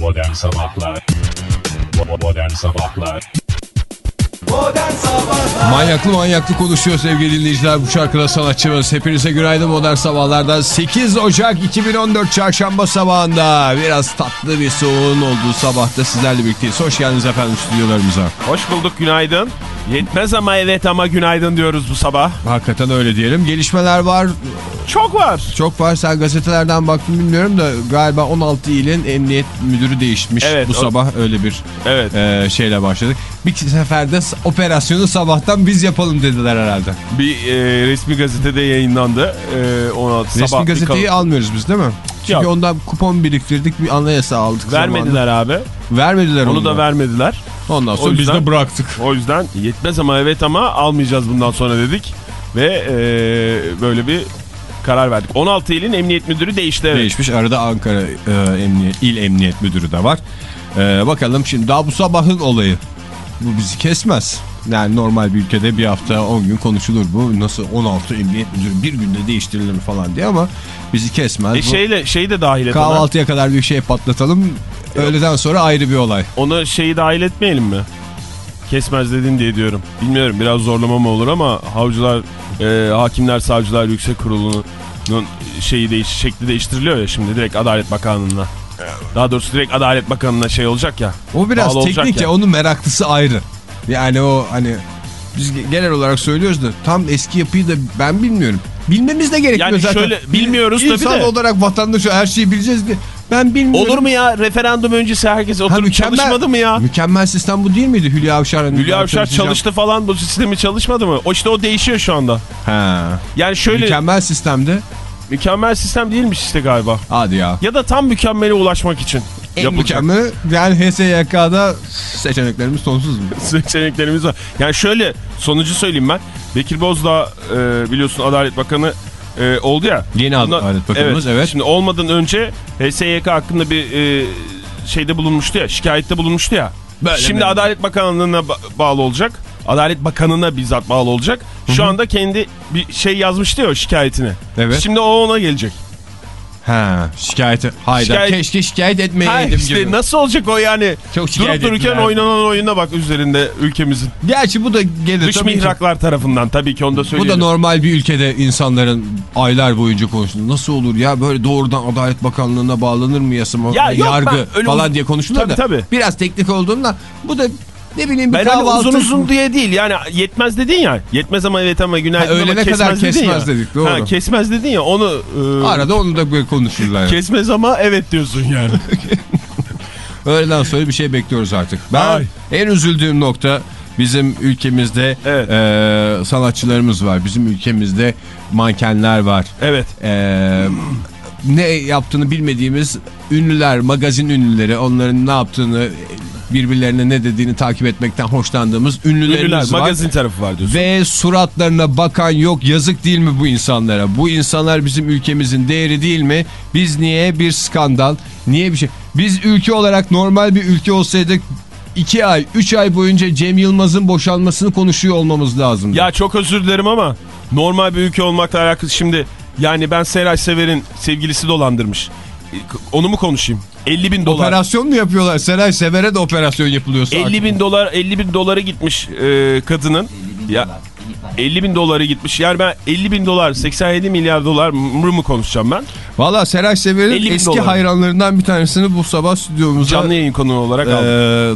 Modern Sabahlar Modern Sabahlar Modern Sabahlar Manyaklı manyaklı konuşuyor sevgili dinleyiciler. Bu şarkıda sanatçımız. Hepinize günaydın modern sabahlardan. 8 Ocak 2014 çarşamba sabahında biraz tatlı bir soğuğun olduğu sabahta sizlerle birlikteyiz. Hoş geldiniz efendim stüdyolarımıza. Hoş bulduk günaydın. Yetmez ama evet ama günaydın diyoruz bu sabah. Hakikaten öyle diyelim. Gelişmeler var. Çok var. Çok var. Sen gazetelerden baktın bilmiyorum da galiba 16 ilin emniyet müdürü değişmiş. Evet, bu o- sabah öyle bir Evet. e, şeyle başladık. Bir seferde operasyonu sabahtan biz yapalım dediler herhalde. Bir e, resmi gazetede yayınlandı. E, ona Resmi sabah bir gazeteyi kal- almıyoruz biz değil mi? Çünkü Yok. ondan kupon biriktirdik bir anayasa aldık. Vermediler abi. zamanında. Vermediler Onu onu da vermediler. Ondan sonra O biz yüzden- de bıraktık. O yüzden yetmez ama evet ama almayacağız bundan sonra dedik. Ve e, böyle bir karar verdik. 16 ilin emniyet müdürü değişti. Evet. Değişmiş. Arada Ankara e, emniyet, il emniyet müdürü de var. E, bakalım şimdi daha bu sabahın olayı. Bu bizi kesmez. Yani normal bir ülkede bir hafta 10 gün konuşulur bu. Nasıl 16 emniyet müdürü bir günde değiştirilir falan diye ama bizi kesmez. E, Bu şeyle, şeyi de dahil et ona. Kahvaltıya kadar bir şey patlatalım. Öğleden sonra ayrı bir olay. Onu şeyi dahil etmeyelim mi? Kesmez dedin diye diyorum. Bilmiyorum biraz zorlama mı olur ama havcılar, e, hakimler, savcılar yüksek kurulunun şeyi değiş, şekli değiştiriliyor ya şimdi direkt Adalet Bakanlığı'na. Daha doğrusu direkt Adalet Bakanlığı'na şey olacak ya. O biraz teknik ya. ya. Onun meraklısı ayrı. Yani o hani biz genel olarak söylüyoruz da tam eski yapıyı da ben bilmiyorum. Bilmemiz de gerekiyor Yani zaten. şöyle, bilmiyoruz tabii İnsan de. olarak vatandaş her şeyi bileceğiz diye. Ben bilmiyorum. Olur mu ya referandum öncesi herkes Ha, oturup çalışmadı mı ya? Mükemmel sistem bu değil miydi Hülya Avşar'ın? Hülya Avşar çalıştı falan bu sistemi çalışmadı mı? O işte o değişiyor şu anda. Ha. Yani şöyle mükemmel, Mükemmel sistemde. sistem değilmiş işte galiba. Hadi ya. Ya da tam mükemmele ulaşmak için yapılacak. mükemmel yani HSYK'da seçeneklerimiz sonsuz mu? seçeneklerimiz var. Yani şöyle sonucu söyleyeyim ben. Bekir Bozdağ e, biliyorsun Adalet Bakanı e, oldu ya. Yeni Bundan- Adalet Bakanımız, evet. Şimdi olmadan önce HSYK hakkında bir e, şeyde bulunmuştu ya şikayette bulunmuştu ya. Böyle Şimdi mi? Adalet Bakanlığı'na ba- bağlı olacak. Adalet Bakanı'na bizzat bağlı olacak. Şu anda kendi bir şey yazmıştı ya o şikayetini. Evet. Şimdi o ona gelecek. Ha, şikayeti. Hayda Şikayet- keşke şikayet Ha, etmeyeydim işte gibi. nasıl olacak o yani? Çok şikayet Durup dururken ettiler. oynanan oyuna bak üzerinde ülkemizin. Gerçi bu da gelir Dış ki. mihraklar tarafından tabii ki onu da Bu söyleyelim. da normal bir ülkede insanların aylar boyunca konuştuğu. Nasıl olur ya böyle doğrudan Adalet Bakanlığı'na bağlanır mı yasama, Ya yok yargı ben öyle falan diye konuştular Tabii, da. tabii. Biraz teknik olduğunda bu da ne bileyim bir Ben kahvaltı. uzun uzun diye değil yani yetmez dedin ya. Yetmez ama evet ama günaydın Ha, öğlene ama kadar kesmez dedin kesmez ya. dedik, doğru. Ha, kesmez dedin ya onu e, Arada onu da böyle konuşurlar. yani. kesmez ama evet diyorsun yani. Öğleden sonra bir şey bekliyoruz artık. Ben Ay. en üzüldüğüm nokta bizim ülkemizde Evet. e, sanatçılarımız var. Bizim ülkemizde mankenler var. evet. Ee, ne yaptığını bilmediğimiz ünlüler, magazin ünlüleri, onların ne yaptığını, birbirlerine ne dediğini takip etmekten hoşlandığımız ünlülerimiz Ünlüler var. magazin tarafı var diyorsun. Ve suratlarına bakan yok yazık değil mi bu insanlara? Bu insanlar bizim ülkemizin değeri değil mi? Biz niye bir skandal, niye bir şey? Biz ülke olarak normal bir ülke olsaydık 2 ay, 3 ay boyunca Cem Yılmaz'ın boşanmasını konuşuyor olmamız lazım. Ya çok özür dilerim ama normal bir ülke olmakla alakası şimdi yani ben Seray Sever'in sevgilisi dolandırmış. Onu mu konuşayım? 50 bin dolar. Operasyon mu yapıyorlar? Seray Sever'e de operasyon yapılıyorsa 50 bin dolar 50 bin doları gitmiş e, kadının. Ya 50 bin doları gitmiş. Yani ben 50 bin dolar 87 milyar dolar mı mı konuşacağım ben? Valla Seray 50 Sever'in eski dolar. hayranlarından bir tanesini bu sabah stüdyomuza Canlı yayın konuğu olarak e,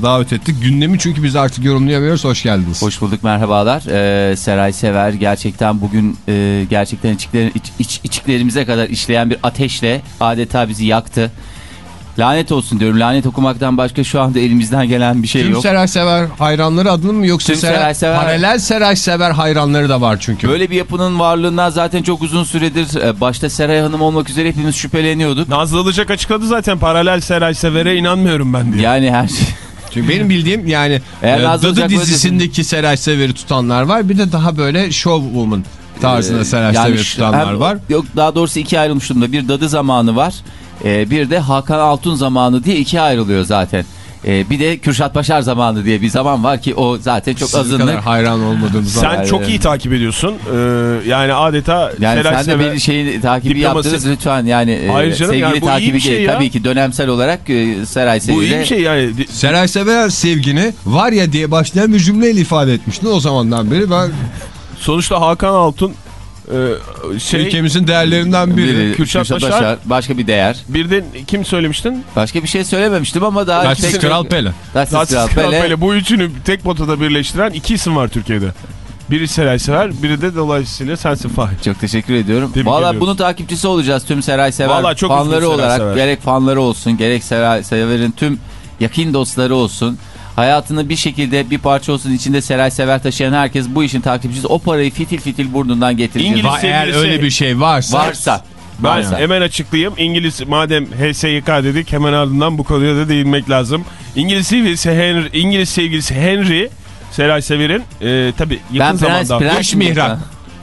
davet ettik. Gündemi çünkü biz artık yorumlayamıyoruz. Hoş geldiniz. Hoş bulduk merhabalar. Ee, Seray Sever gerçekten bugün e, gerçekten içikler, iç, iç- içiklerimize kadar işleyen bir ateşle adeta bizi yaktı. Lanet olsun diyorum. Lanet okumaktan başka şu anda elimizden gelen bir şey Tüm yok. Seray Sever hayranları adını mı yoksa Tüm Seray, Seray Sever- paralel Seray Sever hayranları da var çünkü. Böyle bir yapının varlığından zaten çok uzun süredir e, başta Seray Hanım olmak üzere hepimiz şüpheleniyorduk. Nazlı Ilıcak açıkladı zaten paralel Seray Sever'e inanmıyorum ben diye. Yani her şey. Çünkü benim bildiğim yani Eğer e, Nazlı Dadı dizisindeki Seray Sever'i tutanlar var. Bir de daha böyle show woman tarzında Ee, Seray yani Sever'i tutanlar hem- var. Yok daha doğrusu ikiye ayrılmış durumda. Bir dadı zamanı var. E, bir de Hakan Altun zamanı diye ikiye ayrılıyor zaten. E, bir de Kürşat Başar zamanı diye bir zaman var ki o zaten çok Sizin azınlık. kadar hayran olmadığımız Sen zaman. çok iyi takip ediyorsun. Ee, yani adeta Yani sen de bir şeyin takibi yaptınız lütfen yani e, Hayır canım, sevgili yani bu iyi takibi bir şey değil. ya. Tabii ki dönemsel olarak e, Seray Bu iyi Sever'e bir şey yani. Seray Sever sevgini var ya diye başlayan bir cümleyle ifade etmiştin o zamandan beri. Ben Sonuçta Hakan Altun e, şey ülkemizin değerlerinden biri. biri, Kürşat Başar. başka bir değer. bir de kim söylemiştin? Başka bir şey söylememiştim ama daha Taçsız tek- Kral Pele. Tatsız Kral Kral Pele. Pele. Bu üçünü tek potada birleştiren iki isim var Türkiye'de. Biri Seray Sever, biri de dolayısıyla sensin Fahir. Çok teşekkür ediyorum. Tebrik Valla ediyoruz. bunun takipçisi olacağız tüm Seray Sever Vallahi çok fanları Seray olarak. Sever. Gerek fanları olsun gerek Seray Sever'in tüm yakın dostları olsun. Hayatını bir şekilde bir parça olsun içinde Seray Sever taşıyan herkes bu işin takipçisi. O parayı fitil fitil burnundan getirecek. İngiliz Va- eğer sevgilisi- öyle bir şey varsa. Varsa. Ben varsa. hemen açıklayayım. İngiliz madem HSYK dedik hemen ardından bu konuya da değinmek lazım. İngiliz sevgilisi Henry, İngiliz sevgilisi Henry Seray Sever'in e, tabi yakın Ben prens, zamanda prens dış mihrak.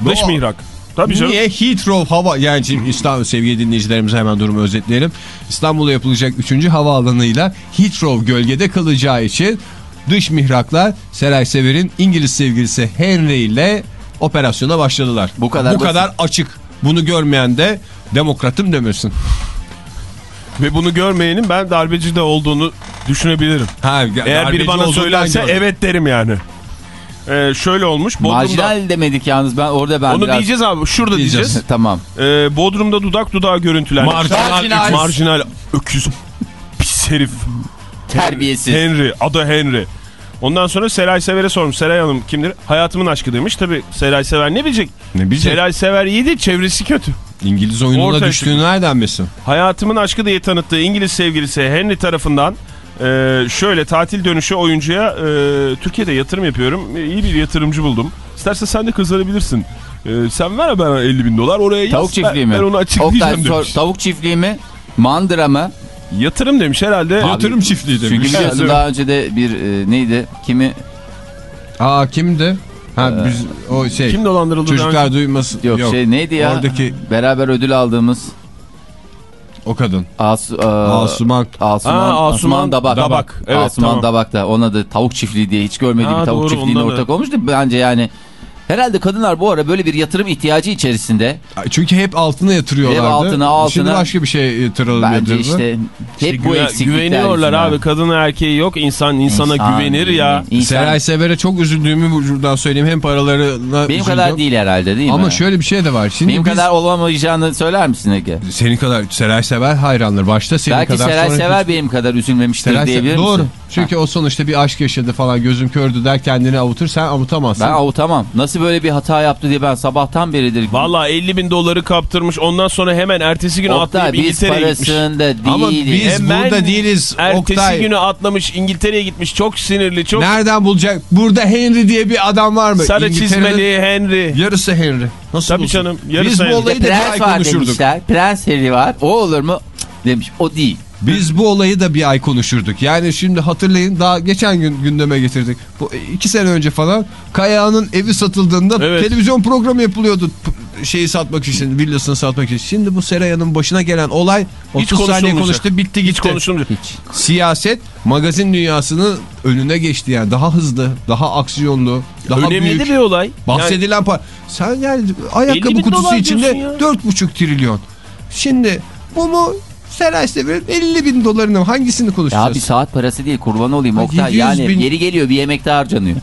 dış mihrak. Tabii canım. Niye Heathrow hava yani şimdi İstanbul sevgili dinleyicilerimize hemen durumu özetleyelim. İstanbul'a yapılacak 3. havaalanıyla Heathrow gölgede kalacağı için dış mihraklar Seray Sever'in İngiliz sevgilisi Henry ile operasyona başladılar. Bu kadar Bu basit. kadar açık. Bunu görmeyen de demokratım demesin. Ve bunu görmeyenin ben darbeci de olduğunu düşünebilirim. Ha, Eğer biri bana söylerse evet derim yani. Ee, şöyle olmuş. Bodrum'da, Marjinal demedik yalnız ben orada ben onu biraz... diyeceğiz abi. Şurada Diyeceğiz. diyeceğiz. tamam. Ee, Bodrum'da dudak dudağa görüntülenmiş. Marjinal Marjinal. öküz. Marjinal öküz. Pis herif. Terbiyesiz. Henry. Adı Henry. Ondan sonra Seray Sever'e sormuş. Seray Hanım kimdir? Hayatımın aşkı demiş. Tabi Seray Sever ne bilecek? Ne bilecek? Seray Sever iyi de çevresi kötü. İngiliz oyununa Ortaya düştüğünü nereden bilsin? Hayatımın aşkı diye tanıttığı İngiliz sevgilisi Henry tarafından e, şöyle tatil dönüşü oyuncuya e, Türkiye'de yatırım yapıyorum. E, iyi bir yatırımcı buldum. İstersen sen de kazanabilirsin. E, sen ver bana 50 bin dolar oraya yaz. Tavuk çiftliği ben, mi? Ben onu Oktay, açıklayacağım demiş. tavuk çiftliği mi? Mandıra mı? Yatırım demiş herhalde. Yatırım çiftliği demiş. Çünkü biliyorsun Herhalde. daha önce de bir e, neydi? Kimi? Aa kimdi? Ha biz o şey Kim dolandırıldı? çocuklar duymasın. Yok, şey neydi ya? Oradaki Beraber ödül aldığımız o kadın. As, e, Asuman. Asuman, Aa, Asuman Asuman Dabak. Dabak. Evet, Asuman tamam. Dabak da ona da tavuk çiftliği diye hiç görmediği Ha, bir tavuk doğru, çiftliğine ortak da. olmuştu. Bence yani herhalde kadınlar bu ara böyle bir yatırım ihtiyacı içerisinde. Çünkü hep altına yatırıyorlardı. Hep altına, altına. Şimdi başka bir şey yatıralım Bence yatırıldı. işte hep İşte bu eksiklikler Güveniyorlar abi. Kadın erkeği yok. İnsan insana İnsan- güvenir ya. insan- Seray Sever'e çok üzüldüğümü buradan söyleyeyim. Hem paralarına benim üzüldüm. kadar değil herhalde değil Ama mi? şöyle bir şey de var. Şimdi benim biz, kadar olamayacağını söyler misin Ege? Senin kadar Seray Sever hayranlar. Başta senin Belki kadar Seray sonra- Sever benim kadar üzülmemiştir Seray Se- diyebilir Doğru. misin? Çünkü o sonuçta bir aşk yaşadı falan gözüm kördü der kendini avutur sen avutamazsın. Ben avutamam. Nasıl böyle bir hata yaptı diye ben sabahtan beridir. Valla 50 bin doları kaptırmış. Ondan sonra hemen ertesi günü Oktay atlayıp İngiltere'ye gitmiş. değiliz. Ama biz Hemen burada değiliz. Ertesi Oktay. günü atlamış İngiltere'ye gitmiş. Çok sinirli. Çok Nereden bulacak? Burada Henry diye bir adam var mı? sarı çizmeli Henry. Yarısı Henry. Nasıl Tabii bulsun? canım, yarısı Biz bu Henry. olayı da Prens var konuşurduk. demişler. Prens Harry var. O olur mu? Cık, Demiş. O değil. Biz bu olayı da bir ay konuşurduk. Yani şimdi hatırlayın daha geçen gün gündeme getirdik. Bu iki sene önce falan Kayağan'ın evi satıldığında Evet. televizyon programı yapılıyordu. Şeyi satmak için, villasını satmak için. Şimdi bu Seraya'nın başına gelen olay 30 saniye konuşulmayacak. konuştu bitti gitti. Hiç konuşulmayacak. Hiç. Siyaset magazin dünyasının önüne geçti yani. Daha hızlı, daha aksiyonlu, daha Önemli büyük. bir olay. Yani Bahsedilen para. Sen yani 50 ayakkabı kutusu içinde diyorsun ya. 4,5 trilyon. Şimdi bu mu Seray Sever'in 50 bin dolarını hangisini Ya konuşacağız? bir saat parası değil kurban olayım Ha, Oktay. 700 Yani bin- yeri geliyor bir yemekte harcanıyor.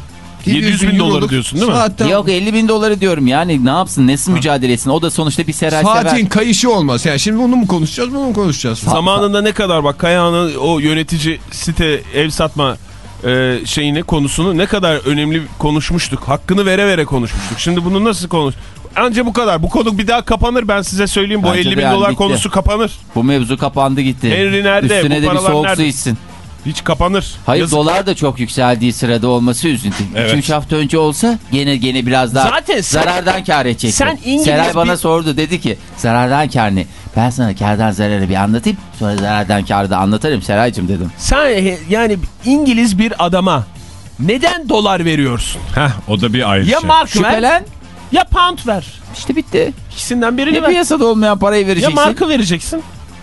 700 bin doları euroluk diyorsun değil mi? Saatten, Yok 50 bin doları diyorum yani ne yapsın nasıl mücadele etsin o da sonuçta bir seray Saatin sever. kayışı olmaz. Yani şimdi bunu mu konuşacağız bunu mu konuşacağız? Zamanında ne kadar bak Kayahan'ın o yönetici site ev satma e, şeyini konusunu ne kadar önemli konuşmuştuk. Hakkını vere vere konuşmuştuk. Şimdi bunu nasıl konuş? Anca bu kadar. Bu konu bir daha kapanır ben size söyleyeyim. Bu Bence 50 de bin yani dolar bitti. konusu kapanır. Bu mevzu kapandı gitti. Henry nerede? Üstüne Bu de bir paralar soğuk su nerede? içsin. Hiç kapanır. Hayır Yazık. dolar da çok yükseldiği sırada olması üzüntü. Evet. 2-3 hafta önce olsa gene gene biraz daha Zaten sen- zarardan kar edecekti. sen İngiliz Seray bana bir- sordu dedi ki zarardan kar ne? Ben sana kardan zararı bir anlatayım sonra zarardan karı da anlatırım Seraycığım dedim. Sen yani İngiliz bir adama neden dolar veriyorsun? Heh, o da bir ayrı Ya şey. mark ver Şüphelen ya pound ver. işte bitti. İkisinden birini Ya ver. piyasada olmayan parayı Ya vereceksin. markı vereceksin.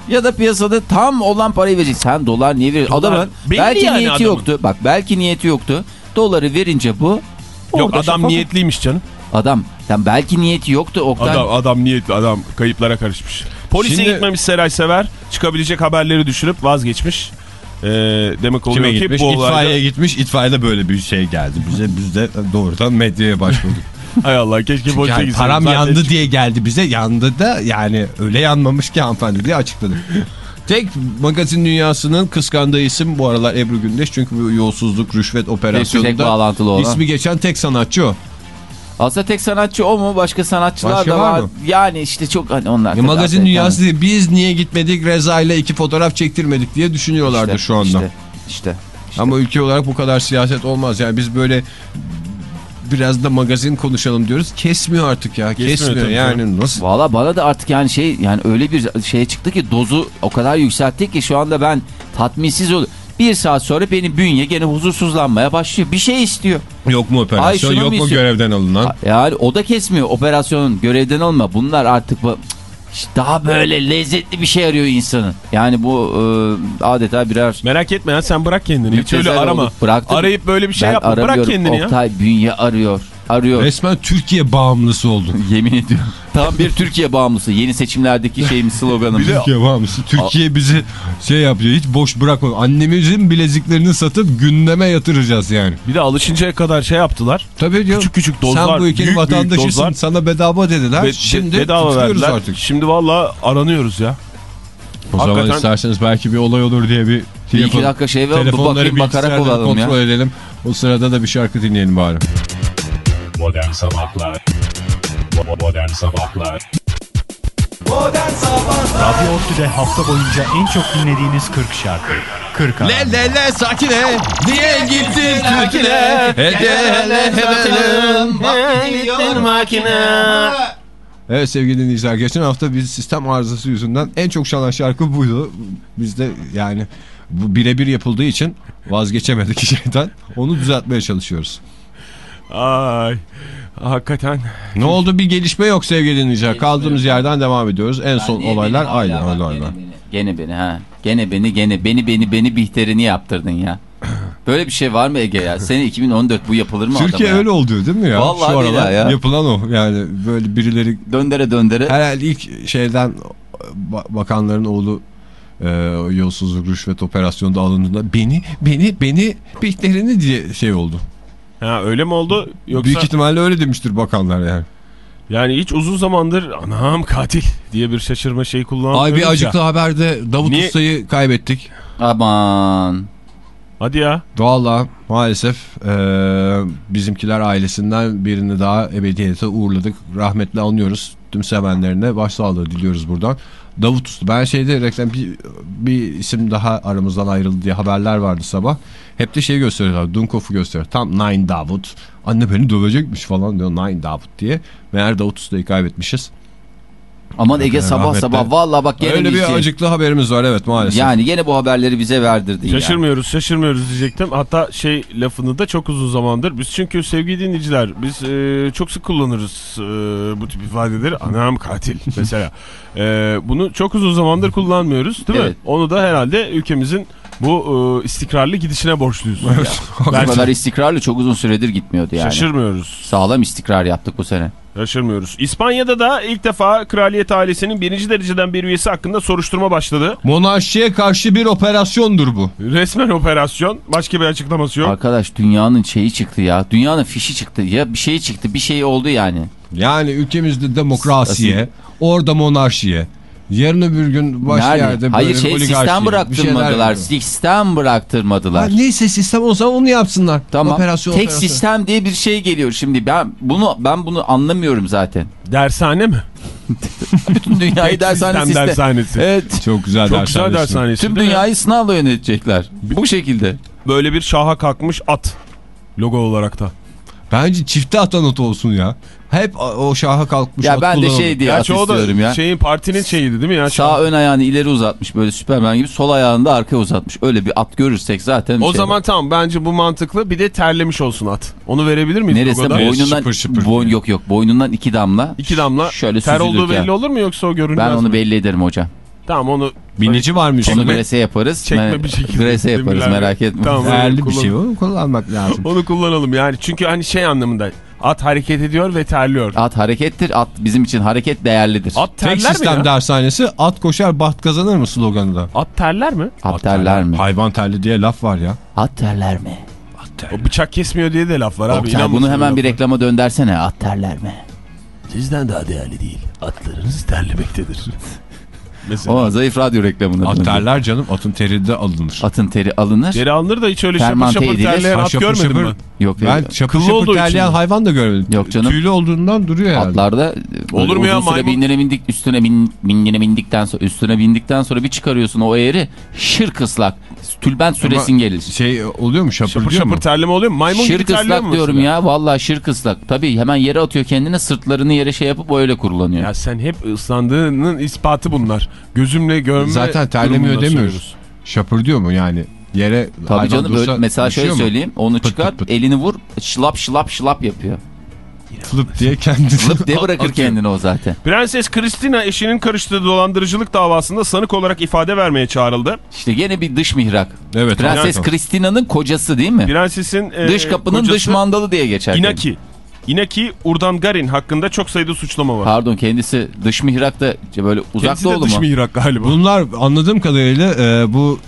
ya da piyasada tam olan parayı verecek. Sen dolar niye veriyorsun? Adamın belli belki yani niyeti adamın. yoktu. Bak belki niyeti yoktu. Doları verince bu. Yok adam şafak- niyetliymiş canım. Adam. Yani belki niyeti yoktu Oktay. Adam, adam niyetli adam kayıplara karışmış. Polise Şimdi- gitmemiş Seray Sever. Çıkabilecek haberleri düşürüp vazgeçmiş. Ee, demek oluyor Kime ki gitmiş? bu olayda... İtfaiyeye gitmiş. İtfaiyede böyle bir şey geldi bize. Biz de doğrudan medyaya başvurduk. Hay Allah keşke polise yani gitseydim. param Zaten- yandı diye geldi bize. Yandı da yani öyle yanmamış ki hanımefendi diye açıkladık. Tek magazin dünyasının kıskandığı isim bu aralar Ebru Gündeş. Çünkü bu yolsuzluk, rüşvet operasyonunda ismi geçen tek sanatçı o. Aslında tek sanatçı o mu? Başka sanatçılar Başka da var var. mı? Yani işte çok hani onlar. Ya tabii magazin dünyası değil. Biz niye gitmedik Reza ile iki fotoğraf çektirmedik diye düşünüyorlardır İşte, şu anda. işte, işte. Ama ülke olarak bu kadar siyaset olmaz. Yani biz böyle biraz da magazin konuşalım diyoruz. Kesmiyor artık ya. Kesmiyor Kesmiyor, yani nasıl? Valla bana da artık yani şey yani öyle bir şeye çıktı ki dozu o kadar yükselttik ki şu anda ben tatminsiz oluyorum. Bir saat sonra benim bünye gene huzursuzlanmaya başlıyor. Bir şey istiyor. Yok mu Ay operasyon? şunu Yok mu istiyor? görevden alınan? Yani o da kesmiyor operasyonun görevden alma. Bunlar artık işte daha böyle lezzetli bir şey arıyor insanın. Yani bu e, adeta birer Merak etme ya sen bırak kendini. Hiç öyle arama. olduk. Arayıp böyle bir şey ben yapma. Bırak kendini ya. Oktay bünye arıyor. Arıyor. Resmen Türkiye bağımlısı oldun. Yemin ediyorum. Tam bir Türkiye bağımlısı. Yeni seçimlerdeki şeyimiz sloganımız. Türkiye bağımlısı. Türkiye bizi şey yapıyor. Hiç boş bırakma. Annemizin bileziklerini satıp gündeme yatıracağız yani. Bir de alışıncaya kadar şey yaptılar. Tabii diyor. Küçük küçük dozlar. Sen bu ülkenin büyük büyük vatandaşısın. dozlar. Sana bedava dediler. Be- Şimdi bedava tutuyoruz verdiler. artık. Şimdi valla aranıyoruz ya. O zaman Hakikaten- isterseniz belki bir olay olur diye bir Bir telefon- iki dakika şey ver. telefonları Bakayım bakarak olalım ya. kontrol edelim. O sırada da bir şarkı dinleyelim bari. Modern Sabahlar. Modern Sabahlar. Modern Sabahlar. Radyo Otlu'da hafta boyunca en çok dinlediğiniz 40 şarkı. 40 Le le le sakine. Niye gittin Türk'üne Hele hele Evet sevgili dinleyiciler geçen hafta biz sistem arızası yüzünden en çok çalan şarkı buydu. Biz de yani bu birebir yapıldığı için vazgeçemedik şeyden. Onu düzeltmeye çalışıyoruz. Ay. Hakikaten. Ne oldu bir gelişme yok sevgili dinleyiciler. Kaldığımız yerden devam ediyoruz. En son Niye olaylar aynı olaylar. Gene beni, gene beni ha. Gene beni gene beni beni beni bihterini yaptırdın ya. Böyle bir şey var mı Ege ya? Sene 2014 bu yapılır mı Türkiye öyle oluyor değil mi ya? Vallahi Şu aralar ya. yapılan o. Yani böyle birileri Döndere döndere. herhalde ilk şeyden ba- bakanların oğlu e, yolsuzluk rüşvet operasyonda alındığında beni beni beni bihlerini diye şey oldu. Ha öyle mi oldu? Yoksa Büyük ihtimalle öyle demiştir bakanlar yani. yani hiç uzun zamandır anam katil diye bir şaşırma şeyi kullanmıyoruz Ay bir ya. acıklı haberde Davut Niye- Usta'yı kaybettik. Aman. Hadi ya. Valla maalesef e, bizimkiler ailesinden birini daha ebediyete uğurladık. Rahmetle anıyoruz. Tüm sevenlerine başsağlığı diliyoruz buradan. Davut Usta. Ben şeyde reklam bir, bir isim daha aramızdan ayrıldı diye haberler vardı sabah. Hep de şey gösteriyorlar. Dunkov'u gösteriyor. Tam Nine Davut. Anne beni dövecekmiş falan diyor. Nine Davut diye. Meğer Davut Usta'yı kaybetmişiz. Aman Ege sabah rahmetle. sabah valla bak gene Öyle bir şey- acıklı haberimiz var evet maalesef. Yani gene bu haberleri bize verdirdin. Şaşırmıyoruz şaşırmıyoruz diyecektim. Hatta şey lafını da çok uzun zamandır. Biz çünkü sevgili dinleyiciler biz e, çok sık kullanırız e, bu tip ifadeleri. Anam katil mesela. E, bunu çok uzun zamandır kullanmıyoruz değil mi? Evet. Onu da herhalde ülkemizin bu e, istikrarlı gidişine borçluyuz. Bu Bence kadar istikrarlı çok uzun süredir gitmiyordu yani. Şaşırmıyoruz. Sağlam istikrar yaptık bu sene. Şaşırmıyoruz. İspanya'da da ilk defa kraliyet ailesinin birinci dereceden bir üyesi hakkında soruşturma başladı. Monarşiye karşı bir operasyondur bu. Resmen operasyon. Başka bir açıklaması yok. Arkadaş dünyanın şeyi çıktı ya. Dünyanın fişi çıktı. Ya bir şey çıktı. Bir şey oldu yani. Yani ülkemizde demokrasiye, orada monarşiye, yarın öbür gün başka Nerede? yerde böyle Hayır şey sistem bıraktırmadılar. Sistem bıraktırmadılar. Ha, neyse sistem olsa onu yapsınlar. Tamam. Operasyon, Tek operasyon. sistem diye bir şey geliyor şimdi. Ben bunu ben bunu anlamıyorum zaten. Dershane mi? Bütün dünyayı Tek dershane sistem sistem. dershanesi. Evet. Çok güzel Çok dersler. güzel dershanesi. Tüm dünyayı sınavla yönetecekler. Bu şekilde. Böyle bir şaha kalkmış at. Logo olarak da. Bence çifte atanot olsun ya. Hep o şaha kalkmış Ya at ben de şey diye at Gerçi o istiyorum da ya. şeyin partinin şeyiydi değil mi ya? Sağ ön ayağını ileri uzatmış böyle Süperman gibi. Sol ayağını da arkaya uzatmış. Öyle bir at görürsek zaten. o şey zaman tamam bence bu mantıklı. Bir de terlemiş olsun at. Onu verebilir miyiz Neresi boynundan Şıpır şıpır boyun diye. yok yok boynundan iki damla. İki damla. Şöyle Ter olduğu belli olur mu yoksa o görünmez Ben onu mi? belli ederim hocam. Tamam onu Binici var mı Onu grese yaparız. Çekme Me- bir şekilde Grese yaparız merak etme. Tamam. Değerli bir şey o kullanmak lazım. onu kullanalım yani. Çünkü hani şey anlamında at hareket ediyor ve terliyor. At harekettir. At bizim için hareket değerlidir. At Tek terler mi sistem ya? dershanesi at koşar baht kazanır mı sloganı da? At terler mi? At terler mi? Hayvan terli diye laf var ya. At terler mi? O bıçak kesmiyor diye de laf var abi. Oktay, bunu hemen bir reklama döndersene. At terler mi? Sizden daha değerli değil. Atlarınız terlemektedir. Mesela. O zayıf radyo reklamına. At terler canım atın teri de alınır. Atın teri alınır. Deri alınır da hiç öyle şapır şapır terleyen at şapır görmedim şapır. ben. Yok Ben yok. şapır şapır için terleyen hayvan da görmedim. Yok canım. Tüylü olduğundan duruyor herhalde. Atlarda böyle Olur mu ya, uzun süre maymun- bindiğine bindik üstüne bin, bindiğine bindikten sonra üstüne bindikten sonra bir çıkarıyorsun o eğri şırk ıslak. Tülbent süresin gelir. Şey oluyor mu şapır, Şapır şapır mu? terleme oluyor mu? Maymun gibi Şırk terliyor mu ıslak diyorum ya vallahi şırk ıslak. Tabii hemen yere atıyor kendine sırtlarını yere şey yapıp öyle kurulanıyor. Ya sen hep ıslandığının ispatı bunlar. Gözümle görme Zaten terlemiyor durumunda demiyoruz. söylüyoruz. Şapır diyor mu yani? Yere Tabii canım böyle mesela şöyle mu? söyleyeyim onu Pıt çıkar pıt pıt. elini vur şılap şılap şılap yapıyor. Flıp diye kendini Lıp diye bırakır atıyor. kendini o zaten. Prenses Christina eşinin karıştığı dolandırıcılık davasında sanık olarak ifade vermeye çağrıldı. İşte gene bir dış mihrak. Evet. Prenses hakikaten. Christina'nın kocası değil mi? Prensesin e, dış kapının kocası dış mandalı diye geçer. Inaki. Inaki Urdangarin hakkında çok sayıda suçlama var. Pardon kendisi dış mihrakta böyle uzak Kendisi de doğulu dış mu? mihrak galiba. Bunlar anladığım kadarıyla e, bu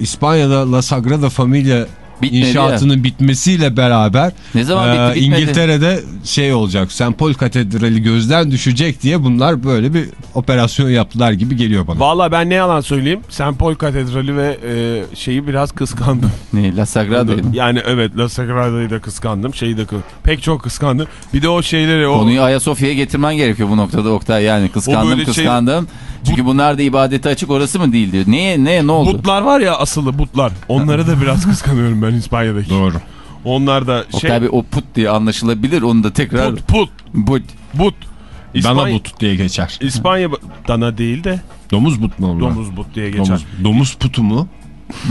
İspanya'da La Sagrada Familia Bitmedi inşaatının bitmesiyle beraber Ne zaman e, bitti bitmedi. İngiltere'de şey olacak. St. Paul Katedrali gözden düşecek diye bunlar böyle bir operasyon yaptılar gibi geliyor bana. Valla ben ne yalan söyleyeyim. St. Paul Katedrali ve e, şeyi biraz kıskandım. Ne La Sagrada mı? yani evet La Sagrada'yı da kıskandım. Şeyi de pek çok kıskandım. Bir de o şeyleri o Konuyu Ayasofya'ya getirmen gerekiyor bu noktada Oktay yani kıskandım şey- kıskandım. Çünkü bunlar da ibadete açık orası mı değil diyor. Neye ne ne oldu? butlar var ya asılı butlar. Onları da biraz kıskanıyorum ben İspanya'daki. Doğru. Onlar da şey Bey o put diye anlaşılabilir onu da tekrar. put put Put. but. Dana İspanya, but diye geçer. İspanya dana değil de Domuz but mu onlar? domuz but diye geçer. Domuz, domuz putu mu?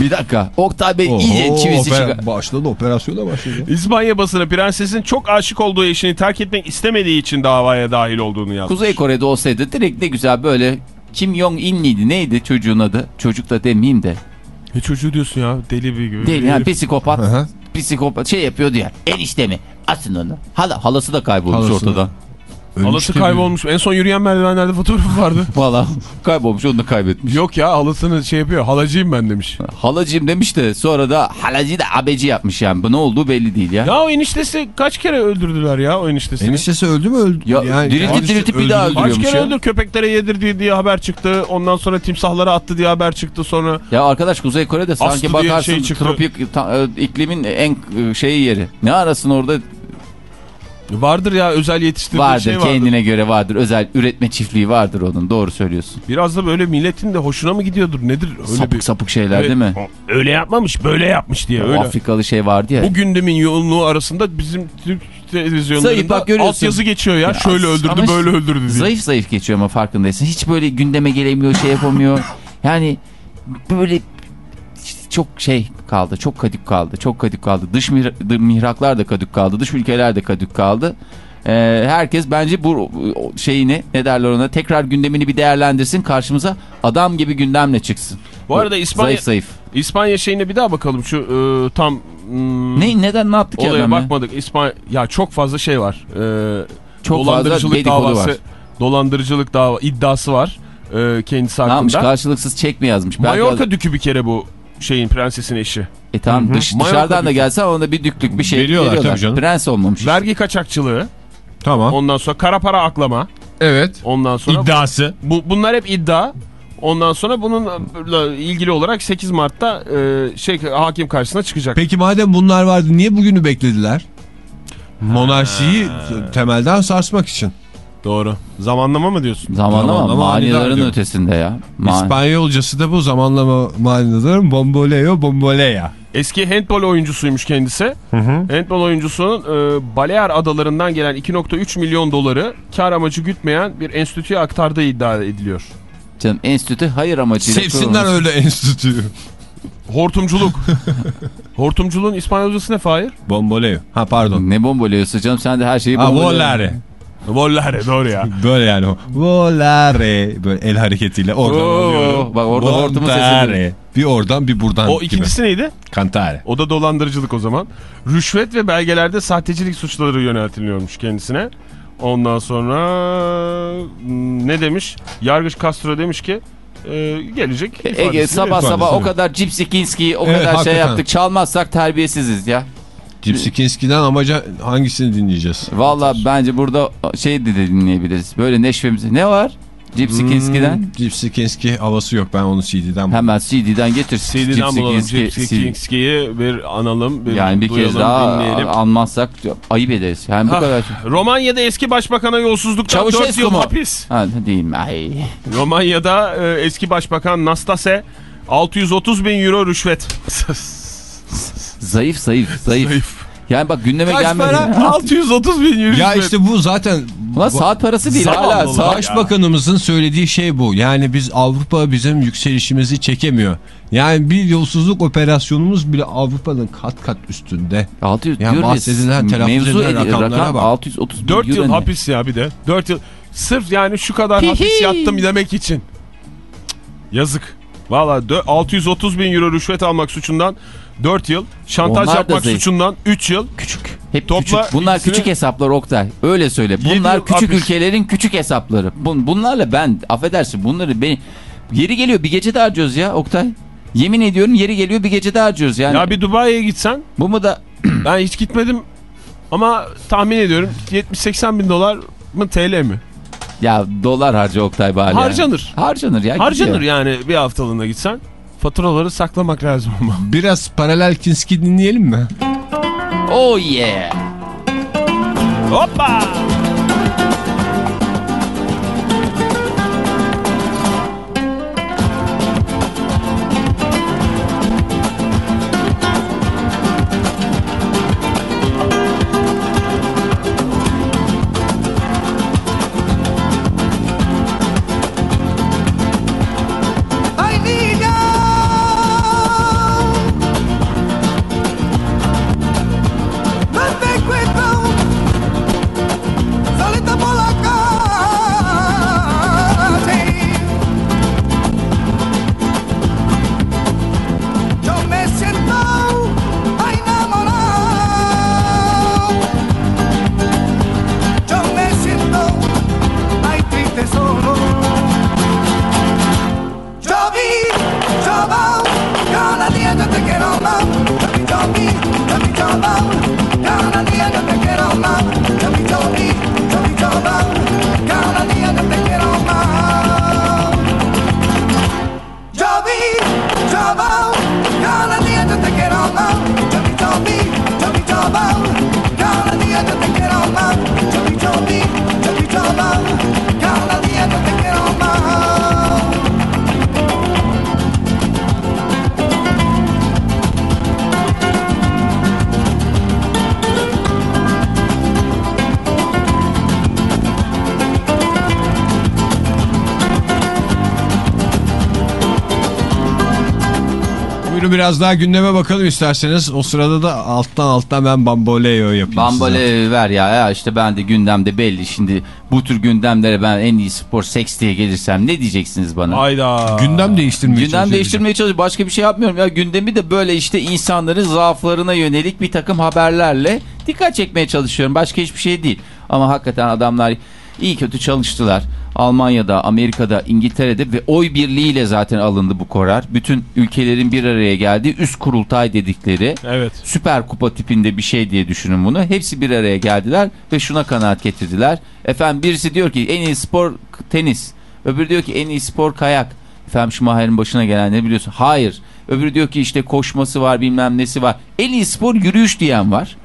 Bir dakika Oktay Bey Oho, iyice çivisi çıkar. Başladı operasyona başladı. İspanya basını prensesin çok aşık olduğu eşini terk etmek istemediği için davaya dahil olduğunu yazmış. Kuzey Kore'de olsaydı direkt ne güzel böyle Kim Jong Il miydi neydi çocuğun adı? Çocuk da demeyeyim de. Ne çocuğu diyorsun ya deli bir gibi. Değil yani psikopat. Aha. psikopat şey yapıyordu ya. Enişte mi? Asın onu. Hala, halası da kaybolmuş Halası da. Ortadan. Halası kaybolmuş. En son yürüyen merdivenlerde fotoğrafı vardı. Valla kaybolmuş onu da kaybetmiş. Yok ya halasını şey yapıyor. Halacıyım ben demiş. Halacığım demiş de sonra da halacı da abeci yapmış yani. Bu ne olduğu belli değil ya. Ya o eniştesi kaç kere öldürdüler ya o eniştesini. Eniştesi öldü mü öldü? Ya, diriltip kendisi diriltip bir daha öldürüldü. Kaç öldürüyormuş kere ya. öldür köpeklere yedirdiği diye haber çıktı. Ondan sonra timsahlara attı diye haber çıktı. Sonra Ya arkadaş Kuzey Kore'de sanki Aslı diye bakarsın şey çıktı. tropik ta- e, iklimin en e, şeyi yeri. Ne arasın orada vardır ya özel yetiştirdiği vardır şey vardır. kendine göre vardır. Özel üretme çiftliği vardır onun doğru söylüyorsun. Biraz da böyle milletin de hoşuna mı gidiyordur nedir? Öyle sapık bir... sapık şeyler Evet, değil mi? Öyle yapmamış böyle yapmış diye. O Öyle. Afrikalı şey vardı ya. Bu gündemin yoğunluğu arasında bizim Türk televizyonlarında altyazı geçiyor ya. Ya Şöyle öldürdü böyle öldürdü diye. Zayıf zayıf geçiyor ama farkındaysın. Hiç böyle gündeme gelemiyor şey yapamıyor. Yani böyle çok şey kaldı. Çok kadük kaldı. Çok kadük kaldı. Dış mihra- dı- mihraklar da kadük kaldı. Dış ülkeler de kadük kaldı. Ee, herkes bence bu şeyini ne derler ona tekrar gündemini bir değerlendirsin. Karşımıza adam gibi gündemle çıksın. Bu arada İspanya, Zayıf zayıf. İspanya şeyine bir daha bakalım şu e, tam hmm, Ne neden ne yaptık olaya ya? bakmadık. İspanya ya çok fazla şey var. E, Çok fazla dolandırıcılık dedikodu davası, var. dolandırıcılık dava iddiası var e, kendisi Ne yapmış? hakkında. Karşılıksız çek mi yazmış? Mallorca dükü bir kere bu şeyin prensesin eşi. E tamam dış, Mallorca dışarıdan da gelse ona bir düklük bir şey Veriyorlar veriyorlar. tabii canım. Prens olmamış. Vergi kaçakçılığı, Tamam. ondan sonra kara para aklama, Evet. ondan sonra İddiası. bu, bunlar hep iddia. Ondan sonra bununla ilgili olarak 8 Mart'ta e, şey hakim karşısına çıkacak. Peki madem bunlar vardı niye bugünü beklediler? Monarşiyi temelden sarsmak için. Doğru. Zamanlama mı diyorsun? Zamanlama Zamanlama manilerin ötesinde ya. Ma İspanyolcası da bu zamanlama manidadır. Bomboleo bombolea. Eski handbol oyuncusuymuş kendisi. Handbol oyuncusunun e, Balear adalarından gelen 2.3 milyon doları kar amacı gütmeyen bir enstitüye aktardığı iddia ediliyor. Canım enstitü hayır amacıyla Sevsinler kurulmuş. öyle enstitüyü. Hortumculuk. Hortumculuğun İspanyolcası ne Fahir? Bomboleo. Ha pardon. Ne bomboluyorsun canım sen de her şeyi Ha bomboluyorsun. Volare. Vollare doğru ya. Böyle yani o. Volare. Böyle el hareketiyle oradan Oo, oluyor. bak orada hortumun sesi. Bir oradan bir buradan O gibi. ikincisi neydi? Kantare. O da dolandırıcılık o zaman. Rüşvet ve belgelerde sahtecilik suçları yöneltiliyormuş kendisine. Ondan sonra hmm, ne demiş? Yargıç Castro demiş ki e, gelecek. Ege sabah sabah o kadar Cipsi Kinski'yi o Evet, kadar şey hakikaten. yaptık. Çalmazsak terbiyesiziz ya. Cipsikinski'den amaca hangisini dinleyeceğiz? Valla bence burada şey de dinleyebiliriz. Böyle neşvemizi. Ne var? Cipsi Kinski'den. Hmm, Cipsikinski havası yok. Ben onu CD'den Hemen CD'den getir. CD'den bulalım. Kinski, Cipsi CD. Kinski'yi bir analım. Bir Yani bir kez duyalım, daha dinleyelim. almazsak ayıp ederiz. Yani bu Ha, kadar. Romanya'da eski başbakana yolsuzluktan 4 Çavuşescu yıl mu? hapis. Ha, değil mi? Ay. Romanya'da e, eski başbakan Nastase 630 bin euro rüşvet. Zayıf zayıf zayıf. Zayıf. Yani bak gündeme Kaç gelmedi. para? 630 bin euro Ya işte bu zaten Ulan saat parası değil Zavallı hala. Saat... ya. Başbakanımızın söylediği şey bu. Yani biz Avrupa bizim yükselişimizi çekemiyor. Yani bir yolsuzluk operasyonumuz bile Avrupa'nın kat kat üstünde. 600 Ya diyoruz. bahsedilen, telaffuz edilen rakamlara Rakam bak. 630 4 euro yıl ne? hapis ya bir de. 4 yıl. Sırf yani şu kadar hapis yattım demek için. Cık, Yazık. Valla dö- 630 bin euro rüşvet almak suçundan 4 yıl. Şantaj Onlar yapmak suçundan 3 yıl. Küçük. Hep Topla küçük. Bunlar ikisini- küçük hesaplar Oktay. Öyle söyle. Bunlar yıl küçük hapis. ülkelerin küçük hesapları. Bun, bunlarla ben affedersin bunları beni yeri geliyor bir gecede harcıyoruz ya Oktay. Yemin ediyorum yeri geliyor bir gecede harcıyoruz yani. Ya bir Dubai'ye gitsen Bu mu da ben hiç gitmedim ama tahmin ediyorum 70-80 bin dolar mı TL mi? ya dolar harca Oktay bari. Harcanır. Harcanır ya. Harcanır gidiyor. yani bir haftalığına gitsen. Faturaları saklamak lazım ama. Biraz paralel Kinski dinleyelim mi? Oh yeah. Hoppa! Biraz daha gündeme bakalım isterseniz. O sırada da alttan alttan ben bamboleo yapayım size. Bambole ver ya. ya işte ben de gündemde belli. Şimdi bu tür gündemlere ben en iyi spor seks diye gelirsem ne diyeceksiniz bana? Hayda. Gündem değiştirmeye Gündem çalışıyorum. değiştirmeye çalışıyorum. Başka bir şey yapmıyorum ya. Gündemi de böyle işte insanların zaaflarına yönelik bir takım haberlerle dikkat çekmeye çalışıyorum. Başka hiçbir şey değil. Ama hakikaten adamlar iyi kötü çalıştılar. Almanya'da, Amerika'da, İngiltere'de ve oy birliğiyle zaten alındı bu karar. Bütün ülkelerin bir araya geldiği üst kurultay dedikleri Evet. süper kupa tipinde bir şey diye düşünün bunu. Hepsi bir araya geldiler ve şuna kanaat getirdiler. Efendim birisi diyor ki en iyi spor tenis. Öbürü diyor ki en iyi spor kayak. Efendim şu maherin başına gelenleri biliyorsun. Hayır. Öbürü diyor ki işte koşması var bilmem nesi var. En iyi spor yürüyüş diyen var.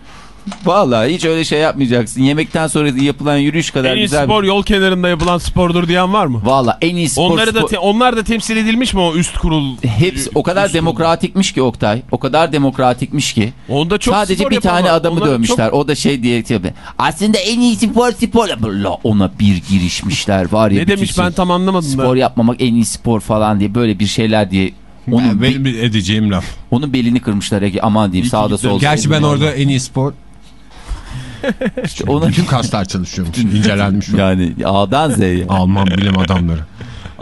Vallahi hiç öyle şey yapmayacaksın. Yemekten sonra yapılan yürüyüş kadar En iyi güzel. spor yol kenarında yapılan spordur diyen var mı? Valla en iyi spor. Onları da spor- onlar da temsil edilmiş mi o üst kurul? Hepsi o kadar Üst kurul? demokratikmiş ki Oktay. O kadar demokratikmiş ki. Onda çok Sadece spor bir tane adamı Onları dövmüşler. O da şey diye. Aslında en iyi spor spor. La ona bir girişmişler var ya. Ne demiş şey- ben tam anlamadım Spor da. yapmamak en iyi spor falan diye böyle bir şeyler diye. Onun, Ben- benim bir edeceğim laf. onun belini kırmışlar Ege aman diyeyim sağda solda. Gerçi ben orada en iyi spor İşte ona Bütün kaslar çalışıyormuş. incelenmiş. yani A'dan Z'ye. Alman bilim adamları.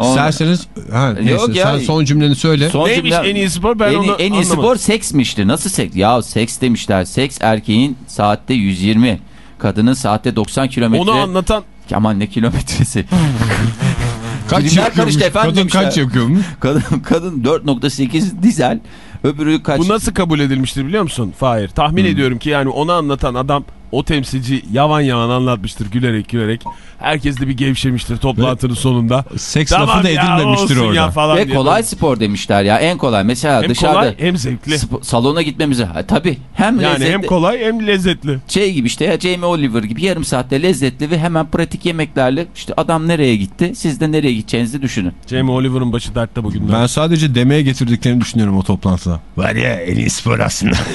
İsterseniz ha, neyse, Yok ya. sen son cümleni söyle. Son Neymiş cümle- en iyi spor ben en, onu en iyi spor anlamadım. seksmişti. Nasıl seks? Ya seks demişler. Seks erkeğin saatte 120. Kadının saatte 90 kilometre. Onu anlatan Aman ne kilometresi. Kaç Bilimler karıştı efendim Kadın demişler. kaç yakıyormuş? kadın, kadın 4.8 dizel. Öbürü kaç? bu nasıl kabul edilmiştir biliyor musun? Fahir. Tahmin ediyorum ki yani onu anlatan adam o temsilci yavan yavan anlatmıştır gülerek gülerek. Herkes de bir gevşemiştir toplantının sonunda. Seks Tamam lafı da edilmemiştir orada. Ya falan Ve diye. kolay spor demişler ya. En kolay. Mesela Hem dışarıda kolay hem zevkli. salona gitmemize. Ha, tabii. Hem Yani lezzetli. hem kolay hem lezzetli. şey gibi işte ya Jamie Oliver gibi yarım saatte lezzetli ve hemen pratik yemeklerle işte adam nereye gitti siz de nereye gideceğinizi düşünün. Jamie Oliver'ın başı dertte bugün. Ben sadece demeye getirdiklerini düşünüyorum o toplantıda. Var ya en iyi spor aslında.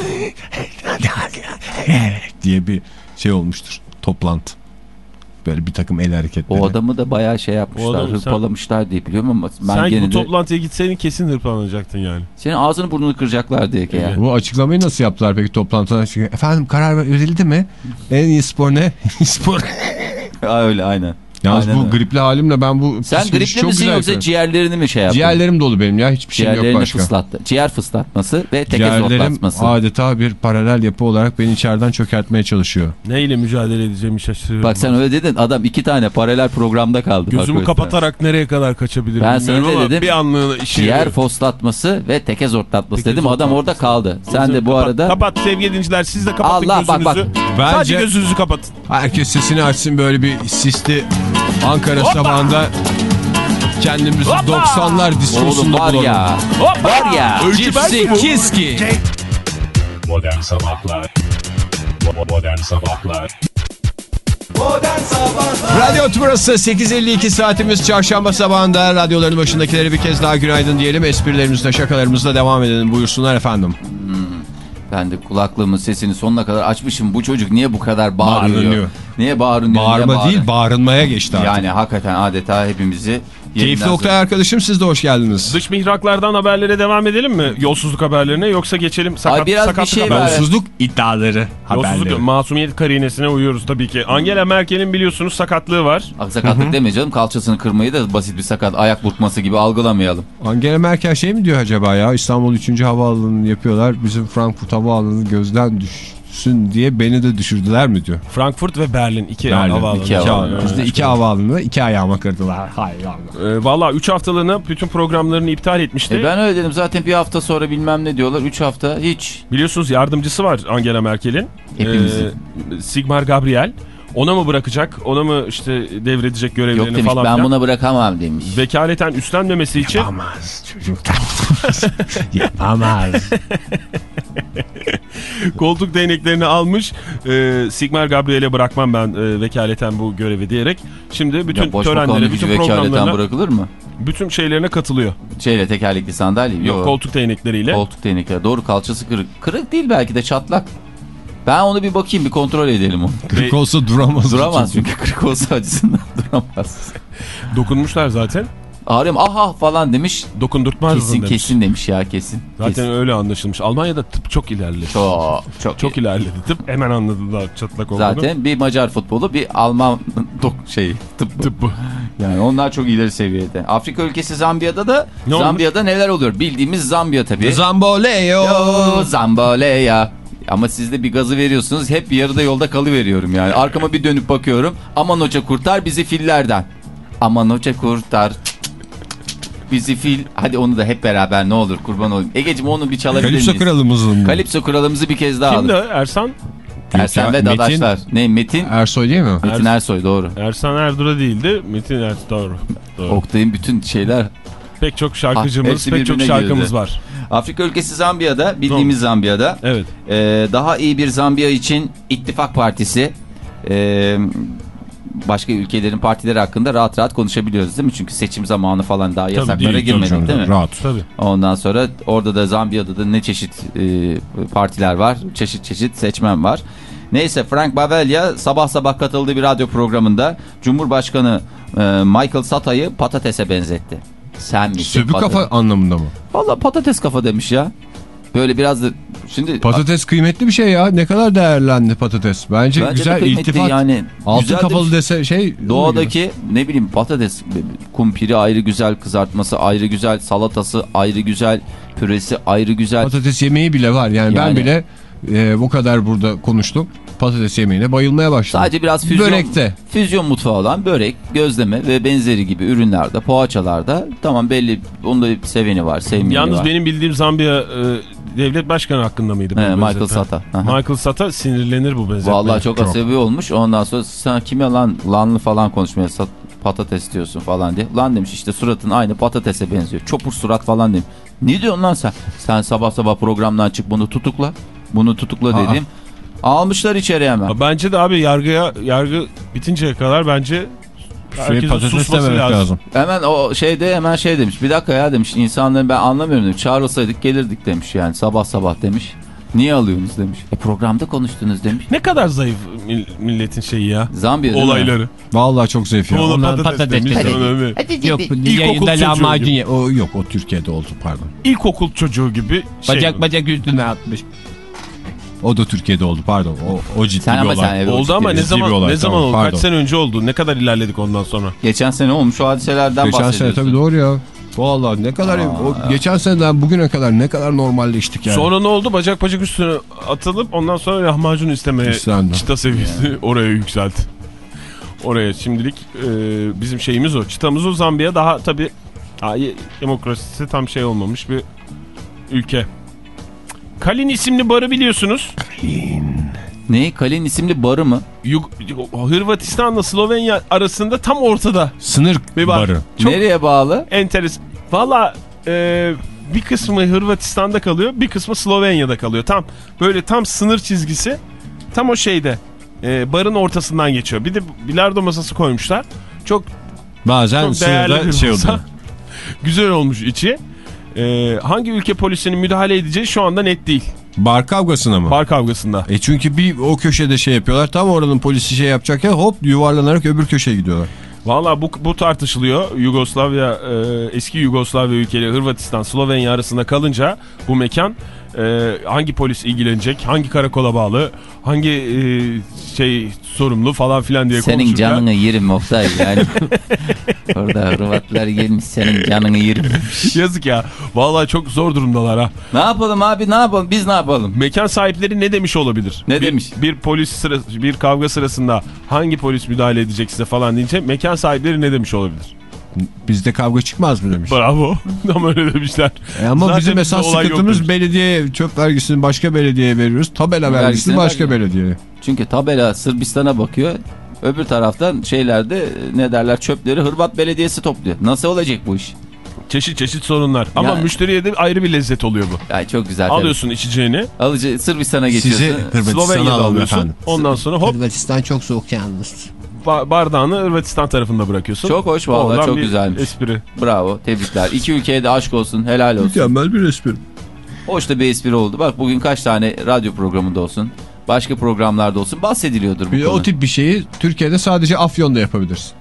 diye bir şey olmuştur toplantı. Böyle bir takım el hareketleri. O adamı da bayağı şey yapmışlar adamı sen- hırpalamışlar diye biliyorum ama ben Sen gene bu de toplantıya gitseydin kesin hırpalanacaktın yani. senin ağzını burnunu kıracaklar diye ki ya. Bu açıklamayı nasıl yaptılar peki toplantıda? Çünkü, Efendim karar verildi mi? En iyi spor ne? spor. Ha, öyle aynen. Yalnız Aynen bu öyle. gripli halimle ben bu Sen gripli çok misin yoksa yapıyorum. ciğerlerini mi şey yaptın? Ciğerlerim dolu benim ya hiçbir şeyim yok Ciğerlerini başka. fıslattı. Ciğer fıslatması ve teke Ciğerlerim zorlatması. adeta bir paralel yapı olarak beni içeriden çökertmeye çalışıyor. Neyle mücadele edeceğimi şaşırıyorum. Bak sen öyle dedin adam iki tane paralel programda kaldı. Gözümü Bak, kapatarak nereye kadar kaçabilirim Ben bilmiyorum sana ne ama dedim? bir anlığına işe Ciğer yarıyor. foslatması ve teke zortlatması Teke dedim. Adam orada kaldı. Sen de bu Kapat, arada Kapat sevgili dinleyiciler siz de kapatın Allah, bak, gözünüzü. bak. Sadece Bence- gözünüzü kapatın. Herkes sesini açsın böyle bir sisli Ankara Hoppa! sabahında kendimizi Hoppa! 90'lar oğlum diskosunda var bulalım. ya. Hoppa! Var ya. Bu. Kiski. Modern Sabahlar Modern Sabahlar Modern Sabahlar Radyo Tümrüt'ü 8.52 saatimiz çarşamba sabahında radyoların başındakileri bir kez daha günaydın diyelim. Esprilerimizle şakalarımızla devam edelim buyursunlar efendim. Ben de kulaklığımın sesini sonuna kadar açmışım. Bu çocuk niye bu kadar bağırıyor? Bağırınıyor. Niye bağırıyor? niye Bağırma bağırıyor? değil bağırınmaya geçti artık. Yani hakikaten adeta hepimizi Keyifli Oktay arkadaşım siz de hoş geldiniz. Dış mihraklardan haberlere devam edelim mi? Yolsuzluk haberlerine yoksa geçelim sakat, Ay, biraz bir sakatlık şey haberine? Yolsuzluk iddiaları Yolsuzluk, masumiyet karinesine uyuyoruz tabii ki. Angela Merkel'in biliyorsunuz sakatlığı var. Ak- Sakatlık deme canım kalçasını kırmayı da basit bir sakat ayak burkması gibi algılamayalım. Angela Merkel şey mi diyor acaba ya İstanbul 3. Havaalanı'nı yapıyorlar bizim Frankfurt Havaalanı gözden düşsün diye beni de düşürdüler mi diyor. Frankfurt ve Berlin iki Berlin, havaalanı. iki havaalanı. hava- Bizde iki havaalanı iki ayağıma kırdılar. Hayvan. Ee, Valla 3 haftalığına bütün programlarını iptal etmişti. E ben öyle dedim zaten bir hafta sonra bilmem ne diyorlar. Üç hafta hiç. Biliyorsunuz yardımcısı var Angela Merkel'in. Hepimizin. Ee, Sigmar Gabriel. Ona mı bırakacak, ona mı işte devredecek görevlerini Yok demiş falan ben filan. buna bırakamam demiş. Vekaleten üstlenmemesi için Yapamaz çocuk Yapamaz. koltuk değneklerini almış. Ee, Sigmar Gabriel'e bırakmam ben e, vekaleten bu görevi diyerek. Şimdi bütün Ya törenlere, bütün programlarına, bırakılır mı? bütün şeylerine katılıyor. Şeyle tekerlekli sandalye. Yok, Yok. koltuk değnekleriyle. Koltuk değnekleri. Doğru kalçası kırık. Kırık değil belki de çatlak. Ben onu bir bakayım bir kontrol edelim onu. Kırık olsa duramaz. Duramaz çünkü kırık olsa acısından duramaz. Dokunmuşlar zaten. Ağrım aha falan demiş. Dokundurtmaz Kesin kesin demiş ya kesin. Zaten Kesin. öyle anlaşılmış. Almanya'da tıp çok ilerledi. Çok çok, Çok ilerledi tıp. Hemen anladılar çatlak olduğunu. Zaten bir Macar futbolu bir Alman dok şeyi tıbbı. tıbbı. Yani onlar çok ileri seviyede. Afrika ülkesi Zambiya'da da Ne olmuş? Zambiya'da neler oluyor? Bildiğimiz Zambiya tabii. Zamboleo. Yo, Zamboleya. Ama siz de bir gazı veriyorsunuz. Hep yarıda yolda kalıveriyorum yani. Arkama bir dönüp bakıyorum. Aman hoca kurtar bizi fillerden. Aman hoca kurtar. Bizi fil. Hadi onu da hep beraber ne olur kurban olayım. Egeciğim onu bir çalabilir Kalipso miyiz? kralımızın. Kalipso kralımızı bir kez daha Kimdi alın. o? Ersan? Ersen Yok ve ya, Metin- Dadaşlar. Ne Metin? Ersoy değil mi? Metin Ersoy doğru. Ersan Erdura değildi. Metin Ersoy. Doğru. Doğru. Oktay'ın bütün şeyler. Pek çok şarkıcımız, hepsi pek çok şarkımız girdi. var. Afrika ülkesi Zambiya'da bildiğimiz Zambiya'da Evet. Ee, daha iyi bir Zambiya için İttifak Partisi ee, başka ülkelerin partileri hakkında rahat rahat konuşabiliyoruz değil mi? Çünkü seçim zamanı falan daha yasaklara değil, girmedik değil mi? Rahat. Tabii. Ondan sonra orada da Zambiya'da da ne çeşit e, partiler var, çeşit çeşit seçmen var. Neyse Frank Bavelya sabah sabah katıldığı bir radyo programında Cumhurbaşkanı e, Michael Sata'yı patatese benzetti. Sen misin Söbü patates? kafa anlamında mı? Valla patates kafa demiş ya. Böyle biraz da Şimdi Patates kıymetli bir şey ya. Ne kadar değerlendi patates. Bence, Bence de güzel iltifat. yani. Altın Güzel kafalı demiş. dese şey. Doğadaki ne bileyim patates kumpiri ayrı güzel, kızartması ayrı güzel, salatası ayrı güzel, püresi ayrı güzel. Patates yemeği bile var. Yani, ben Yani. bile e, bu kadar burada konuştum. Patates yemeğine bayılmaya başladım. Sadece biraz füzyon, Börekte. füzyon mutfağı olan börek, gözleme ve benzeri gibi ürünlerde, poğaçalarda tamam belli onda bir seveni var, sevmeyeni Yalnız var. benim bildiğim Zambiya e, devlet başkanı hakkında mıydı? bu He, Michael? Sata. Aha. Michael Sata sinirlenir bu benzetmeye. Vallahi çok, asabi olmuş. Ondan sonra sen kime lan lanlı falan konuşmaya sat- patates diyorsun falan diye. Lan demiş işte suratın aynı patatese benziyor. Çopur surat falan dedim. Ne diyorsun lan sen? Sen sabah sabah programdan çık bunu tutukla. Bunu tutukla Aa. dedim. Almışlar içeri hemen. Bence de abi yargıya yargı bitinceye kadar bence Şey, herkesin patates dememek lazım. lazım. Hemen o şeyde hemen şey demiş. Bir dakika ya demiş. İnsanları ben anlamıyorum demiş. Çağrılsaydık gelirdik demiş yani sabah sabah demiş. Niye alıyorsunuz demiş. E programda konuştunuz demiş. Ne kadar zayıf mil- milletin şeyi ya. Zambiya mi? Olayları. Vallahi çok zayıf ya. Ona Ondan patates, demiş. demiş. ona öyle. Yok yayında çocuğu lahmacun gibi. ye- O yok o Türkiye'de oldu pardon. İlkokul çocuğu gibi şey. Bacak bacak üstüne atmış. O da Türkiye'de oldu pardon. O, o ciddi Sen bir ama olay. sen evet, Oldu ama ne zaman olay, ne zaman tamam, oldu? pardon. Kaç sene önce oldu? Ne kadar ilerledik ondan sonra? Geçen sene olmuş o hadiselerden Geçen sene bahsediyorsun. tabii doğru ya. Vallahi ne kadar o, geçen seneden bugüne kadar ne kadar normalleştik yani. Sonra ne oldu? Bacak bacak üstüne atılıp ondan sonra lahmacun istemeye İstendi. çıta seviyesi oraya yükseldi. Oraya şimdilik e, bizim şeyimiz o. Çıtamız o Zambiya daha tabii demokrasisi tam şey olmamış bir ülke. Kalin isimli barı biliyorsunuz. Ne? Kalin isimli barı mı? Yug- Hırvatistan'la Slovenya arasında tam ortada. Sınır Bir bak. barı. Çok Nereye bağlı? enteres. Valla e, bir kısmı Hırvatistan'da kalıyor, bir kısmı Slovenya'da kalıyor. Tam böyle tam sınır çizgisi tam o şeyde. e, barın ortasından geçiyor. Bir de bilardo masası koymuşlar. Çok Bazen çok değerli sınırda bir şey oldu. Güzel olmuş içi. E, hangi ülke polisinin müdahale edeceği şu anda net değil. Bar kavgasına mı? Bar kavgasında. E çünkü bir o köşede şey yapıyorlar. Tam oranın polisi şey yapacakken hop yuvarlanarak öbür köşeye gidiyorlar. Valla bu, bu tartışılıyor. Yugoslavya, e, eski Yugoslavya ülkeleri Hırvatistan, Slovenya arasında kalınca bu mekan e, hangi polis ilgilenecek, hangi karakola bağlı, hangi e, şey sorumlu falan filan diye Senin konuşurlar. canını yerim Oktay yani. Orada Hırvatlar gelmiş senin canını yerim. Yazık ya. Valla çok zor durumdalar ha. ne yapalım abi ne yapalım biz ne yapalım? Mekan sahipleri ne demiş olabilir? Ne bir, demiş? Bir polis sırası, bir kavga sırasında hangi polis müdahale edecek size falan deyince mekan sahipleri ne demiş olabilir? Bizde kavga çıkmaz mı demiş. Bravo. Tam öyle demişler. E ama Zaten bizim esas sıkıntımız belediye çöp vergisini başka belediyeye veriyoruz. Tabela Vergisini vergisini başka vergi. belediyeye. Çünkü tabela Sırbistan'a bakıyor. Öbür taraftan şeylerde ne derler çöpleri Hırvat Belediyesi topluyor. Nasıl olacak bu iş? Çeşit çeşit sorunlar. Ama Ya- müşteriye de ayrı bir lezzet oluyor bu. Yani çok güzel. tabii. Alıyorsun içeceğini. Alıcı Sırbistan'a geçiyorsun. Sizi Hırvatistan'a alıyorsun. efendim. Ondan sonra hop Hırvatistan çok soğuk yalnız. Ba- bardağını Hırvatistan tarafında bırakıyorsun. Çok hoş vallahi, Oradan çok güzelmiş. Espri. Bravo tebrikler. İki ülkeye de aşk olsun helal olsun. Mükemmel bir espri. Hoş da bir espri oldu. Bak bugün kaç tane radyo programında olsun. Başka programlarda olsun bahsediliyordur bu Bir konu. o tip bir şeyi Türkiye'de sadece Afyon'da yapabilirsin.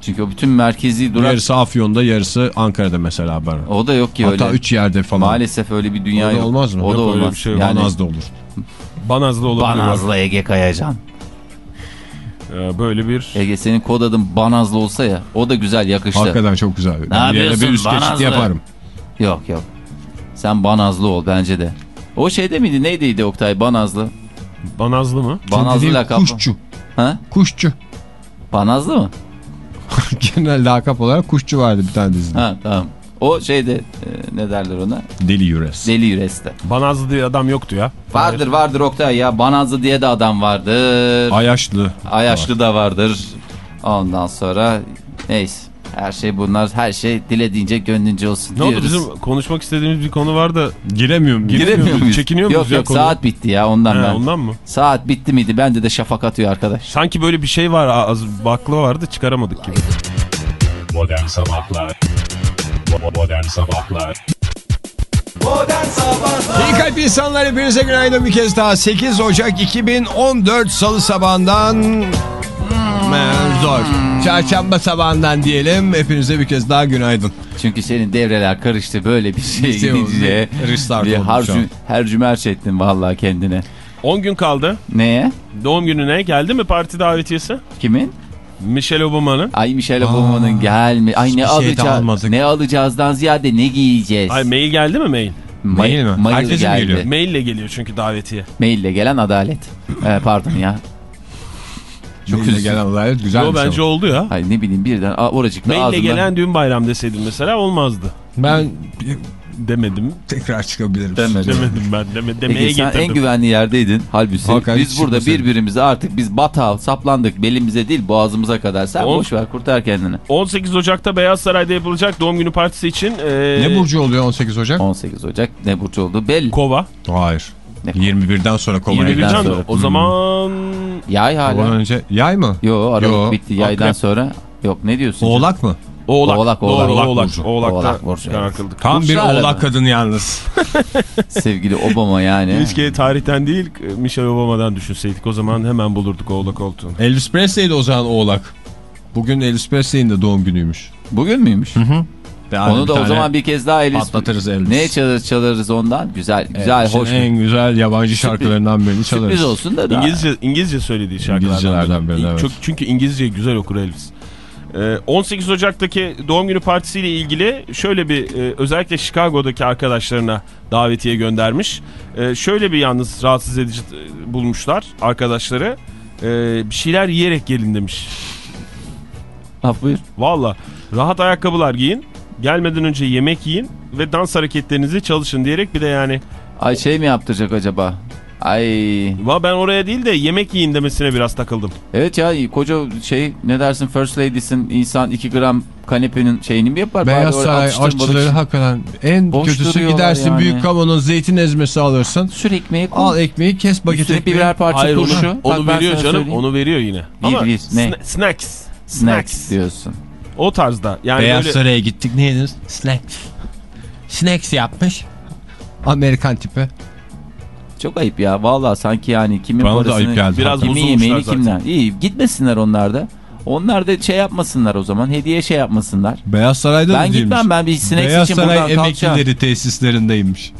Çünkü o bütün merkezi durak Yarısı Afyon'da yarısı Ankara'da mesela bana. o da yok ki öyle. Hatta 3 yerde falan. Maalesef öyle bir dünya O da yok. olmaz mı? O da Yok olmaz. bir şey yok. yani Banaz'da olur. Banaz'da olabilir. bak. Banazlı Ege Kayacan. Ee, böyle bir... Ege senin kod adın Banazlı olsa ya o da güzel yakıştı. Hakikaten çok güzel. Ne bir yere yapıyorsun? bir üst geçit Banazlı. yaparım. Yok yok. Sen Banazlı ol bence de. O şeyde miydi neydiydi Oktay Banazlı? Banazlı mı? Banazlı Dediğim lakap. Kuşçu. Ha? Kuşçu. Banazlı mı? Genel lakap olarak kuşçu vardı bir tane dizide. Ha tamam. O şeyde e, ne derler ona? Deli Yüres. Deli Yüres'te. Banazlı diye adam yoktu ya. Vardır vardır Oktay ya. Banazlı diye de adam vardır. Ayaşlı. Ayaşlı da vardır. Ondan sonra neyse. Her şey bunlar her şey dilediğince gönlünce olsun Ne oldu diyoruz. bizim konuşmak istediğimiz bir konu var da Giremiyorum. Giremiyor muyuz? Çekiniyor muyuz Yok ya yok konuya? saat bitti ya ondan He, ben. ondan mı? Saat bitti miydi? Bende de şafak atıyor arkadaş. Sanki böyle bir şey var az baklava vardı çıkaramadık gibi. Modern Sabahlar Modern Sabahlar Modern Sabahlar İyi kalp insanlar hepinize günaydın bir kez daha. 8 Ocak 2014 Salı sabahından Ben zor. Çarşamba sabahından diyelim. Hepinize bir kez daha günaydın. Çünkü senin devreler karıştı böyle bir şey gidince. bir oldu şu harcü, an. hercümerç ettin vallahi kendine. 10 gün kaldı. Neye? Doğum gününe geldi mi parti davetiyesi? Kimin? Michelle Obama'nın. Ay Michelle Obama'nın gelme. Ay ne şey alacağız? Ne alacağızdan ziyade ne giyeceğiz? Ay mail geldi mi mail? Mail mi? Mail mi geldi. geliyor? Maille geliyor çünkü davetiye. Maille gelen adalet. Ee, pardon ya. Çok Maille gelen olaylar güzel Yo bence oldu ya. Ay ne bileyim birden a, oracıkta Maille ağzından. gelen düğün bayram deseydim mesela olmazdı. Ben Demedim. tekrar çıkabilirim. Demedim. Demedim ben. Deme, demeye Peki sen getirdim. en güvenli yerdeydin. Halbuki Hakan biz burada birbirimize artık biz batav saplandık belimize değil boğazımıza kadar. Sen On- boş ver kurtar kendini. 18 Ocak'ta Beyaz Saray'da yapılacak doğum günü partisi için e, Ne burcu oluyor 18 Ocak? 18 Ocak ne burcu oldu belli. Kova. Hayır. Ne? 21'den sonra kovaya 21'den Yaydan mi? sonra. O zaman Yay hala. önce yay mı? Yo Aralık Yo, bitti yaydan akrep. sonra. Yok ne diyorsun? canım? Oğlak mı? Oğlak. Oğlak, Doğru, oğlak. Oğlak. burcu. Oğlak'ta Oğlak burcu, karar evet. kıldık. Tam bir oğlak kadın yalnız. Sevgili Obama yani. Keşke tarihten değil Michelle Obama'dan düşünseydik. O zaman hemen bulurduk oğlak olduğunu. Elvis Presley de o zaman oğlak. Bugün Elvis Presley'in de doğum günüymüş. Bugün müymüş? Yani Onu da o zaman bir kez daha Elvis. patlatırız Elvis. Ne çalarız çalarız ondan? Güzel güzel Elvis'in hoş. En güzel yabancı şarkılarından birini çalarız. Sürpriz olsun da daha. İngilizce İngilizce söylediği şarkılardan. İngilizcelerden biri, evet. Çok, çünkü İngilizce güzel okur Elvis. Ee, 18 Ocak'taki doğum günü partisiyle ilgili şöyle bir e, özellikle Chicago'daki arkadaşlarına davetiye göndermiş. E, şöyle bir yalnız rahatsız edici e, bulmuşlar arkadaşları. E, bir şeyler yiyerek gelin demiş. Ha, buyur. Valla rahat ayakkabılar giyin. Gelmeden önce yemek yiyin ve dans hareketlerinizi çalışın diyerek bir de yani Ay şey mi yaptıracak acaba? Ay Va ben oraya değil de yemek yiyin demesine biraz takıldım. evet ya koca şey ne dersin First Ladies'in insan 2 gram kanepenin şeyini mi yapar? Beyaz Bari Saray aşçıları hakikaten en Boş kötüsü gidersin yani. büyük kavanoz zeytin ezmesi alırsın. Sür ekmeği koy. Al ekmeği kes paket Üstüne ekmeği. birer parça Hayır onu, turşu. onu Bak ben veriyor canım söyleyeyim. onu veriyor yine. Bir, Ama bir, ne? sna- snacks. Snacks diyorsun. O tarzda. Yani Beyaz böyle Saray'a gittik ne yediniz? Snacks. Snacks yapmış. Amerikan tipi. Çok ayıp ya. Vallahi sanki yani kimin Bana parasını, geldi. Biraz kimin yemeğini zaten. kimden. İyi gitmesinler onlar da. Onlar da şey yapmasınlar o zaman. Hediye şey yapmasınlar. Beyaz Saray'da Ben değilmiş. gitmem ben bir snacks Beyaz için Saray buradan kalkacağım. emeklileri tesislerindeymiş.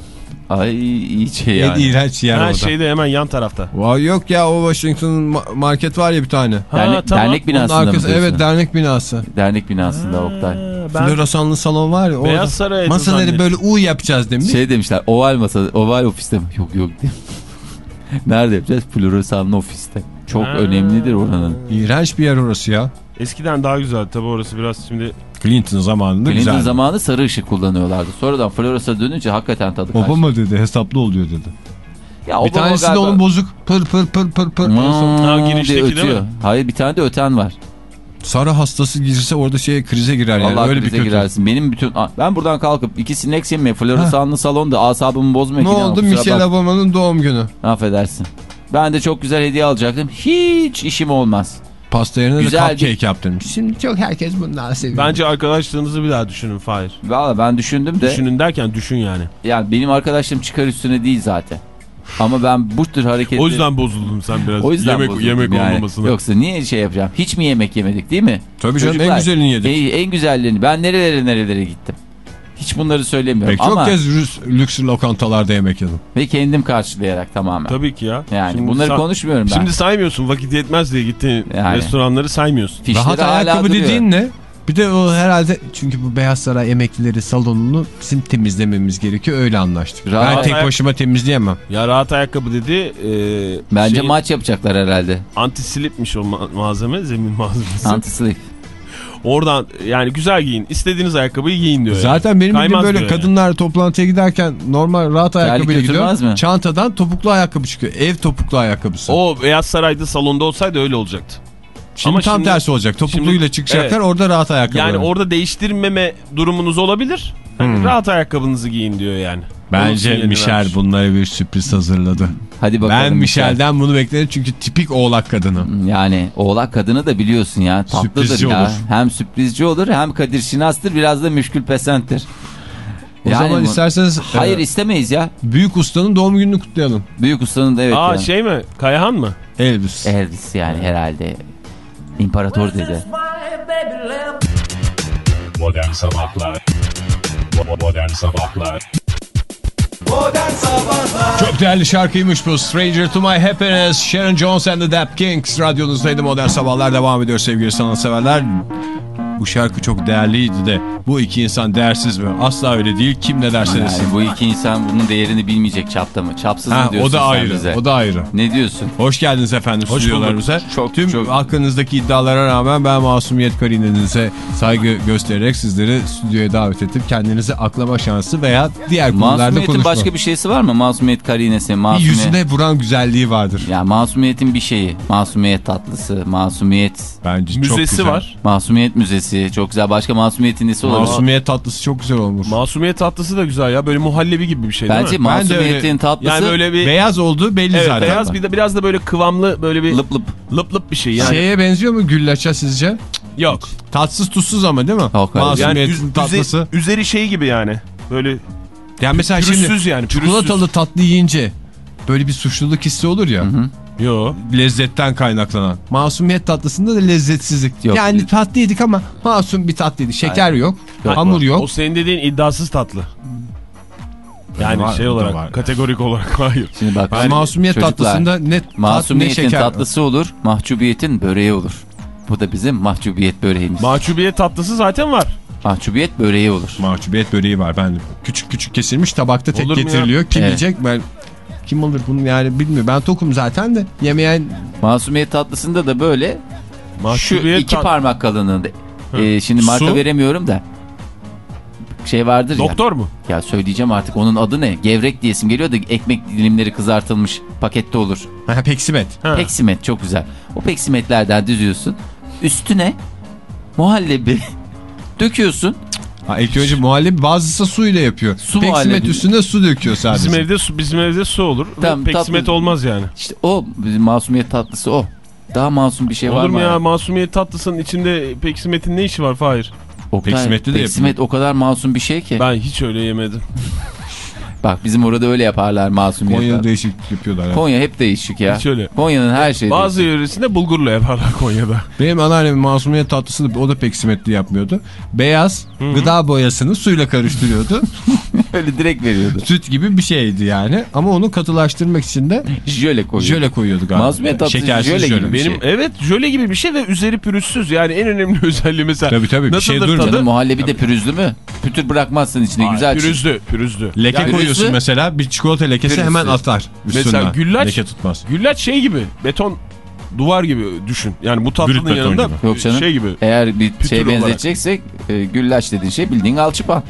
Ay iyice yani. iğrenç yer her orada. şeyde hemen yan tarafta. Vay yok ya o Washington ma- market var ya bir tane. Ha, tamam. dernek Onun binasında arkası mı diyorsun? evet dernek binası. Dernek binasında Oktay. Ha, ben Floresanlı salon var ya orada. Beyaz Saray'da Masaları zannettim. böyle U yapacağız demiş. Şey demişler oval masa, oval ofiste mi? Yok yok. Nerede yapacağız? Floresanlı ofiste. Çok Ha. önemlidir oranın. İğrenç bir yer orası ya. Eskiden daha güzeldi tabi orası biraz şimdi. Clinton zamanında Clinton güzel. zamanı sarı ışık kullanıyorlardı. Sonradan floresan dönünce hakikaten tadı kaçtı. Obama dedi hesaplı oluyor dedi. Ya bir tanesi de galiba- onun bozuk. Pır pır pır pır pır. Hmm, girişteki değil ötüyor. mi? Hayır bir tane de öten var. Sarı hastası girse orada şeye krize girer yani. Allah Öyle bir krize kötü. girersin. Benim bütün ben buradan kalkıp iki sinek yemeye floresanlı salonda asabımı bozmaya Ne oldu Michelle Obama'nın doğum günü. Affedersin. Ben de çok güzel hediye alacaktım. Hiç işim olmaz. Pasta yerine Güzel de bir- cupcake yaptırmış. Şimdi çok herkes bundan seviyor. Bence arkadaşlığınızı bir daha düşünün Fahir. Valla ben düşündüm de. Düşünün derken düşün yani. Yani benim arkadaşlarım çıkar üstüne değil zaten. Ama ben bu tür hareketleri... O yüzden bozuldun sen biraz. O yüzden yemek, yemek yani. olmamasına. Yoksa niye şey yapacağım? Hiç mi yemek yemedik değil mi? Tabii canım en Çocuklar, güzelini yedik. En, en güzellerini. Ben nerelere nerelere gittim. Hiç bunları söylemiyorum Pek çok ama kez rüs- lüks lokantalarda yemek yedim. ve kendim karşılayarak tamamen. Tabii ki ya. Yani Şimdi bunları sa- konuşmuyorum ben. Şimdi saymıyorsun vakit yetmez diye gittiğin Yani. restoranları saymıyorsun. Fişleri Rahat ayakkabı duruyor. dediğin ne? Bir de o herhalde çünkü bu Beyaz Saray emeklileri salonunu bizim temizlememiz gerekiyor öyle anlaştık. Rahat ben tek ayak- başıma temizleyemem. Ya rahat ayakkabı dedi. E, Bence şey, maç yapacaklar herhalde. Anti slipmiş o ma- malzeme zemin malzemesi. Anti-slip. Oradan yani güzel giyin. İstediğiniz ayakkabıyı giyin diyor. yani. Zaten benim bildiğim Kaymaz böyle diyor yani. kadınlar toplantıya giderken normal rahat ayakkabıyla gidiyor. mi? Çantadan topuklu ayakkabı çıkıyor. Ev topuklu ayakkabısı. O Beyaz Saray'da salonda olsaydı öyle olacaktı. şimdi ama tam şimdi- tersi olacak. Topukluyla şimdi- çıkacaklar evet. orada rahat ayakkabı. Yani var. orada değiştirmeme durumunuz olabilir. Hani Hmm. Rahat ayakkabınızı giyin diyor yani. Bence Michel vermiş. bunlara bir sürpriz hazırladı. Hadi bakalım. ben Michel. Michel'den bunu beklerim çünkü tipik oğlak kadını. Yani oğlak kadını da biliyorsun ya. Tatlıdır Sürprizci ya. olur. Hem sürprizci olur hem Kadir Şinas'tır biraz da müşkül pesenttir. O Yani zaman bu- isterseniz Hayır e, istemeyiz ya. büyük ustanın doğum gününü kutlayalım. Büyük ustanın da evet Aa ya. şey mi? Kayahan mı? Elvis. Elvis yani herhalde. İmparator dede. Modern Sabahlar Modern Sabahlar Modern Sabahlar Çok değerli şarkıymış bu. Stranger to My Happiness. Sharon Jones and the Dap Kings. Radyonuzdaydı Modern Sabahlar devam ediyor sevgili sanatseverler. Bu şarkı çok değerliydi de bu iki insan değersiz mi? Asla öyle değil. Kim ne derse desin. Yani bu iki insan bunun değerini bilmeyecek çapta mı? Çapsız Ha, mı diyorsun o da ayrı. bize? O da ayrı. Ne diyorsun? Hoş geldiniz efendim Hoş stüdyolarımıza. Çok, Tüm çok- hakkınızdaki iddialara rağmen ben masumiyet karinenize saygı göstererek sizleri stüdyoya davet edip kendinizi aklama şansı veya diğer konularda Masumiyetin konuşma. başka bir şeysi var mı? Masumiyet karinesi, Bir masumiyet. yüzüne vuran güzelliği vardır. Ya masumiyetin bir şeyi. Masumiyet tatlısı, masumiyet, Bence çok Müzesi güzel. var. masumiyet müzesi. Çok güzel. Başka masumiyetin nesi olabilir? Masumiyet tatlısı çok güzel olmuş. Masumiyet tatlısı da güzel ya. Böyle muhallebi gibi bir şey değil Bence mi? Ben de masumiyetin tatlısı Yani böyle bir... Beyaz olduğu belli Evet zaten. beyaz bir de biraz da böyle kıvamlı böyle bir lıp lıp. lıp lıp bir şey yani. Şeye benziyor mu güllaça sizce? Yok. Tatsız tuzsuz ama değil mi? Yok. Yani Masumiyetin üz- tatlısı. üze- üzeri şey gibi yani. Böyle Yani mesela pürüzsüz şimdi yani. Pürüzsüz. çikolatalı tatlı yiyince böyle bir suçluluk hissi olur ya. Yo. Lezzetten kaynaklanan. Masumiyet tatlısında da lezzetsizlik. Yok. Yani tatlı yedik ama masum bir tatlıydı. Şeker yok, hamur yok. O senin dediğin iddiasız tatlı. Yani Var, şey olarak, var. kategorik olarak hayır. Şimdi bak. Ben masumiyet çocuklar, tatlısında ne tat ne Masumiyetin şeker. tatlısı olur, mahcubiyetin böreği olur. Bu da bizim mahcubiyet böreğimiz. Mahcubiyet tatlısı zaten var. mahcubiyet böreği olur. Mahcubiyet böreği var bende. Küçük küçük kesilmiş tabakta tek Olur ya? getiriliyor. Kim Evet. yiyecek ben kim alır bunu yani bilmiyorum. Ben tokum zaten de yemeyen Masumiyet tatlısında da böyle şu Mahcubiyet iki tat- parmak kalınlığında. Ee, şimdi marka Su. veremiyorum da. Şey vardır ya. Doktor mu? Ya söyleyeceğim artık onun adı ne? Gevrek diyesim geliyor da ekmek dilimleri kızartılmış pakette olur. ha, peksimet. Ha. Peksimet çok güzel. O peksimetlerden düzüyorsun. Üstüne muhallebi döküyorsun. Ha, ilk önce muhallebi bazısı suyla yapıyor. Su Peksimet üstüne su döküyor sadece. Bizim evde su, bizim evde su olur. Tamam, Peksimet tatlı. olmaz yani. İşte o bizim masumiyet tatlısı o. Daha masum bir şey var olur mu mı? ya? Masumiyet tatlısının içinde peksimetin ne işi var Fahir? Oktay, Peksimetli de Peksimet o kadar masum bir şey ki. Ben hiç öyle yemedim. Bak bizim orada öyle yaparlar masumiyet. Konya'da tatlısı. değişiklik yapıyorlar. ya. Konya hep değişik ya. Hiç öyle. Konya'nın her şeyi Bazı yöresinde bulgurla yaparlar Konya'da. Benim anneannemin masumiyet tatlısı da o da peksimetli yapmıyordu. Beyaz gıda boyasını suyla karıştırıyordu. değişik. öyle direkt veriyordu. Süt gibi bir şeydi yani. Ama onu katılaştırmak için de Jöle koyuyor. jöle koyuyordu galiba. Masumiyet tatlısı Şekersiz jöle jöle. gibi bir Benim şey. evet jöle gibi bir şey ve üzeri pürüzsüz. Yani en önemli özelliği mesela. Tabii tabii, bir şey durmuyor. muhallebi de pürüzlü mü? Pütür bırakmazsın içine Ay, güzel. Pürüzlü, pürüzlü. Leke Yani koyuyorsun Pürüzlü- mesela bir çikolata lekesi Pürüzlü. hemen atar üstünden. Mesela güllaç- Leke tutmaz. Güllaç şey gibi, beton duvar gibi düşün. Yani bu tatlının Brüt yanında gibi. Yok canım. şey gibi. Eğer bir şey olarak. benzeteceksek e, güllaç dediğin şey bildiğin alçıpan.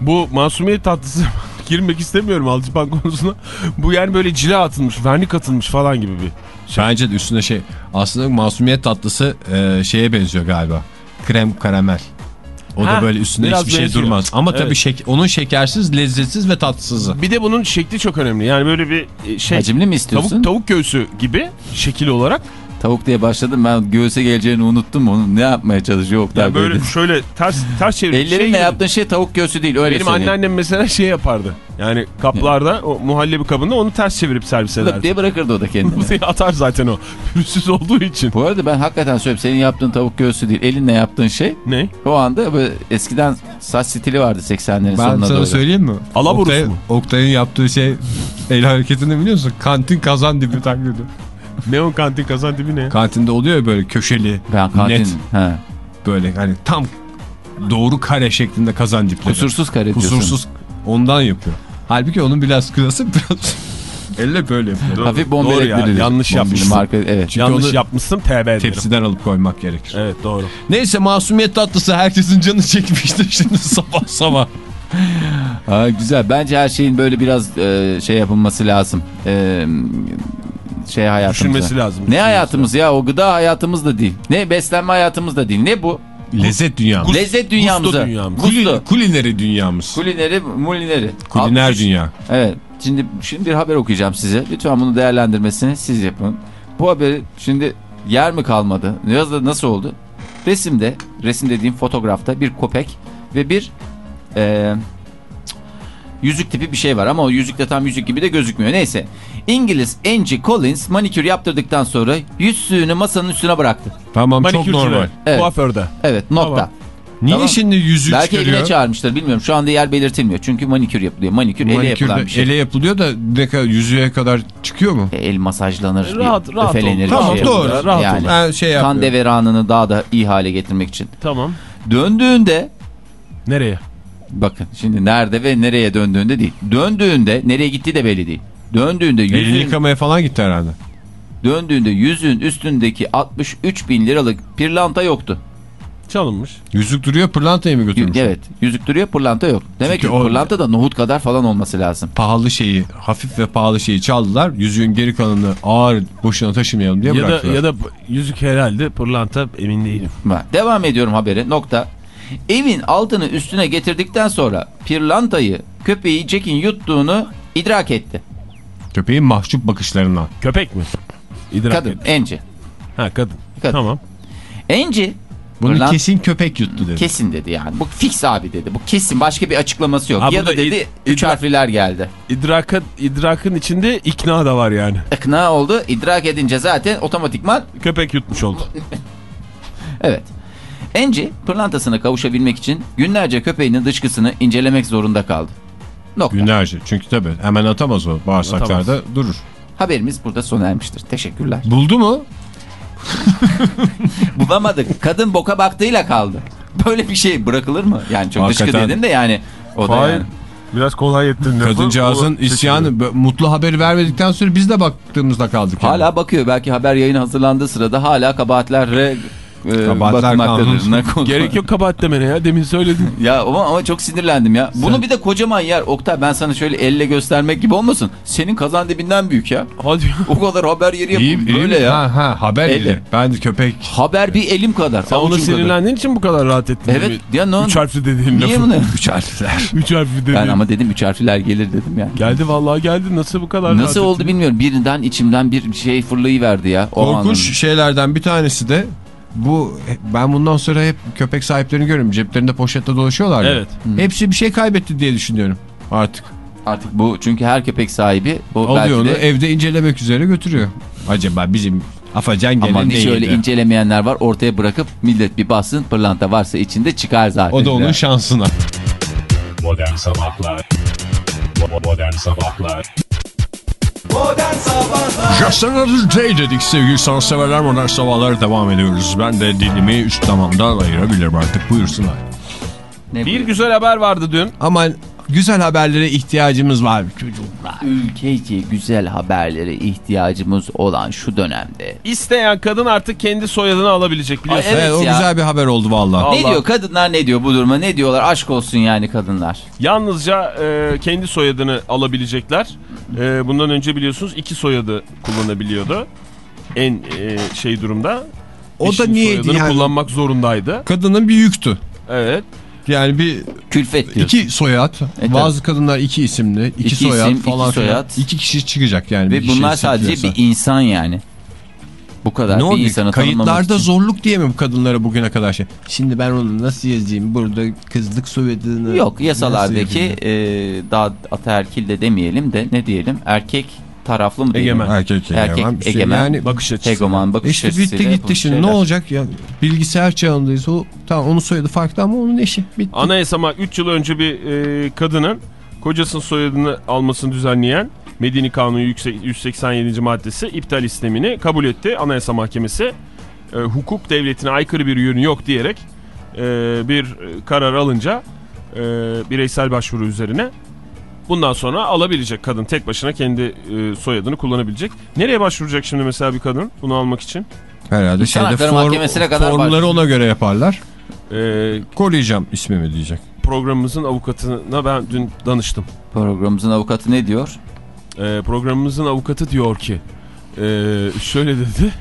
Bu masumiyet tatlısı girmek istemiyorum alçıpan konusuna. Bu yani böyle cila atılmış, vernik atılmış falan gibi bir. Bence de üstüne şey aslında masumiyet tatlısı e, şeye benziyor galiba. Krem karamel. O da Ha, böyle üstüne biraz hiçbir şey benziyor. durmaz. Ama Evet. tabii şek onun şekersiz, lezzetsiz ve tatsızı. Bir de bunun şekli çok önemli. Yani böyle bir e, şey Hacimli mi istiyorsun? tavuk tavuk göğsü gibi şekil olarak. Tavuk diye başladım ben göğse geleceğini unuttum onu ne yapmaya çalışıyor Oktay Bey böyle şöyle ters ters çevir. Ellerinle şey yaptığın şey tavuk göğsü değil öyle Benim söyleyeyim. anneannem mesela şey yapardı. Yani kaplarda o muhallebi kabında onu ters çevirip servis Lıp ederdi. diye bırakırdı o da kendini. Atar zaten o. Pürüzsüz olduğu için. Bu arada ben hakikaten söyleyeyim senin yaptığın tavuk göğsü değil elinle yaptığın şey Ne? o anda böyle eskiden saç stili vardı 80'lerin Ben sonuna sana doğru. söyleyeyim mi? Alaburus Oktay- mu? Oktay'ın yaptığı şey el hareketini biliyor musun? Kantin kazan dibi taklidi. Neon kantin kazan dibi ne? Kantinde oluyor ya böyle köşeli, Ben kantin. net He. böyle hani tam doğru kare şeklinde kazan dipleri. Kusursuz kare diyorsun. Kusursuz ondan yapıyor. Halbuki onun biraz kırası biraz elle böyle yapıyor. Hafif Doğru bombelek ya, verilir. yanlış Bombeli yapmışsın. Marka, evet. Çünkü Yanlış yapmışsın tevbe ederim. Tepsiden alıp koymak gerekir. Evet doğru. Neyse masumiyet tatlısı herkesin canı çekmiştir şimdi sabah sabah. Ha, güzel. Bence her şeyin böyle biraz e, şey yapılması lazım. E, şey hayatımıza. Düşünmesi lazım. Ne hayatımız ya? O gıda hayatımız da değil. Ne beslenme hayatımız da değil. Ne bu? Lezzet dünyamız. Lezzet dünyamıza. Gusto dünyamız. Gusto. kulineri dünyamız. Kulineri, mulineri. Kuliner 63 dünya. Evet. Şimdi şimdi bir haber okuyacağım size. Lütfen bunu değerlendirmesini siz yapın. Bu haberi şimdi yer mi kalmadı? Biraz da nasıl oldu? Resimde, resim dediğim fotoğrafta bir köpek ve bir e, Yüzük tipi bir şey var ama o yüzük de tam yüzük gibi de gözükmüyor. Neyse. İngiliz Angie Collins manikür yaptırdıktan sonra yüzüğünü masanın üstüne bıraktı. Tamam çok normal. Evet. Kuaförde. Evet nokta. Tamam. Niye Tamam. şimdi yüzük Belki çıkarıyor? evine çağırmışlar bilmiyorum. Şu anda yer belirtilmiyor. Çünkü manikür yapılıyor. Manikür, ele Manikür yapılan bir şey. ele yapılıyor da ne kadar yüzüğe kadar çıkıyor mu? E, El masajlanır, Rahat- bir rahat öfelenir. ol. bir Tamam, şey doğru. yapılır. Rahat ol. yani, şey kan deveranını daha da iyi hale getirmek için. Tamam. Döndüğünde Nereye? bakın şimdi nerede ve nereye döndüğünde değil. Döndüğünde nereye gittiği de belli değil. Döndüğünde Elini yüzüğün, yıkamaya falan gitti herhalde. döndüğünde yüzüğün üstündeki 63 bin liralık pirlanta yoktu. Çalınmış. Yüzük duruyor pırlantayı mı götürmüş? Evet yüzük duruyor pırlanta yok. Demek Çünkü ki o- pırlanta da nohut kadar falan olması lazım. Pahalı şeyi, hafif ve pahalı şeyi çaldılar. Yüzüğün geri kalanını ağır boşuna taşımayalım diye Ya da, bıraktılar. ya da yüzük herhalde pırlanta emin değilim. Devam ediyorum habere nokta. Evin altını üstüne getirdikten sonra pirlantayı köpeği Jack'in yuttuğunu idrak etti. Köpeğin mahcup bakışlarından. Köpek mi? İdrak Kadın, et. Angie. Ha kadın. Kadın. Tamam. Angie Bunu Pırlant- kesin köpek yuttu dedi. kesin dedi yani. Bu fix abi dedi. Bu kesin başka bir açıklaması yok. Ha, ya da dedi id- üç harfler geldi. İdraka, idrakın içinde ikna da var yani. İkna oldu. idrak edince zaten otomatikman Köpek yutmuş oldu. evet. Angie pırlantasına kavuşabilmek için günlerce köpeğinin dışkısını incelemek zorunda kaldı. Nokta. Günlerce. Çünkü tabii hemen atamaz o. Bağırsaklarda durur. Haberimiz burada sona ermiştir. Teşekkürler. Buldu mu? Bulamadık. Kadın boka baktığıyla kaldı. Böyle bir şey bırakılır mı? Yani çok dışkı Hakikaten. dedin de yani. O da yani. Biraz kolay ettin. Kadıncağızın isyanı mutlu haberi vermedikten sonra biz de baktığımızda kaldık. yani. Hala bakıyor. Belki haber yayını hazırlandığı sırada hala kabahatlerle e, Kabahatler konu- Gerek yok kabahat demene ya. Demin söyledin. Ya ama, ama çok sinirlendim ya. Bunu bir de kocaman yer. Oktay ben sana şöyle elle göstermek gibi olmasın. Senin kazan dibinden büyük ya. Hadi. O kadar haber yeri yapılmış. iyi Böyle ya. Ha, ha, haber Elle. yeri. Ben de köpek. Haber bir elim kadar. Sen ona avucum kadar. sinirlendiğin için bu kadar rahat ettin. Evet. mi? Ya ne Üç harfli dediğin Niye lafı. bunu? Üç harfler. Üç harfli dediğin. Ben ama dedim üç harfler gelir dedim ya. Geldi vallahi geldi. Nasıl bu kadar rahat Nasıl oldu ettin? bilmiyorum. Birinden içimden bir şey fırlayıverdi ya. O Korkunç anın. şeylerden bir tanesi de bu ben bundan sonra hep köpek sahiplerini görüyorum. Ceplerinde poşetle dolaşıyorlar ya. Evet. Hepsi bir şey kaybetti diye düşünüyorum artık. Artık bu çünkü her köpek sahibi bu Alıyor onu de evde incelemek üzere götürüyor. Acaba bizim afacan gene Aman hiç öyle incelemeyenler var ortaya bırakıp millet bir bassın pırlanta varsa içinde çıkar zaten. O da onun şansına. Modern Sabahlar Modern Sabahlar Modern Sabahlar Just another day dedik sevgili sanatseverler modern sabahlar devam ediyoruz. Ben de dilimi üst tamamda ayırabilirim artık buyursunlar. Ne Bir güzel haber vardı dün. Ama güzel haberlere ihtiyacımız var çocuklar. Ülkece güzel haberlere ihtiyacımız olan şu dönemde. İsteyen kadın artık kendi soyadını alabilecek biliyorsun. Ay, Evet Evet, o ya. güzel bir haber oldu vallahi. Al- Ne diyor kadınlar ne diyor bu duruma ne diyorlar aşk olsun yani kadınlar. Yalnızca e, kendi soyadını alabilecekler. E, bundan önce biliyorsunuz iki soyadı kullanabiliyordu. En e, şey durumda. O da soyadını yani? kullanmak zorundaydı. Kadının bir yüktü. Evet. Yani bir Külfet diyorsun. iki soyad. tabii. Bazı kadınlar iki isimli, iki, İki soyad isim, iki falan filan. soyad. İki kişi çıkacak yani. Ve bunlar şey sadece bir insan yani. Bu kadar Ne bir oldu? insanı Kayıtlarda için. zorluk diye mi bu kadınlara bugüne kadar şey? Şimdi ben onu nasıl yazayım? Burada kızlık soyadını... Yok yasalardaki e, daha ataerkil de demeyelim de ne diyelim erkek taraflı mı diyelim? Egemen. Erkek, Erkek egemen. İşte egemen. Yani Bakış açısı. Hegeman bakış işte açısıyla bitti gitti şimdi ne şeyler. olacak ya? Bilgisayar çağındayız. O, tamam onun soyadı farklı ama onun eşi. Bitti. Anayasama 3 yıl önce bir e, kadının kocasının soyadını almasını düzenleyen Medeni Kanunu yüksek- 187. maddesi iptal istemini kabul etti. Anayasa Mahkemesi e, hukuk devletine aykırı bir yönü yok diyerek e, bir e, karar alınca e, bireysel başvuru üzerine bundan sonra alabilecek kadın tek başına kendi e, soyadını kullanabilecek. Nereye başvuracak şimdi mesela bir kadın bunu almak için? Herhalde İnsan şeyde form, kadar formları ona göre yaparlar. E, Koruyacağım ismimi diyecek. programımızın avukatına ben dün danıştım. Programımızın avukatı ne diyor? Ee, programımızın avukatı diyor ki e, şöyle dedi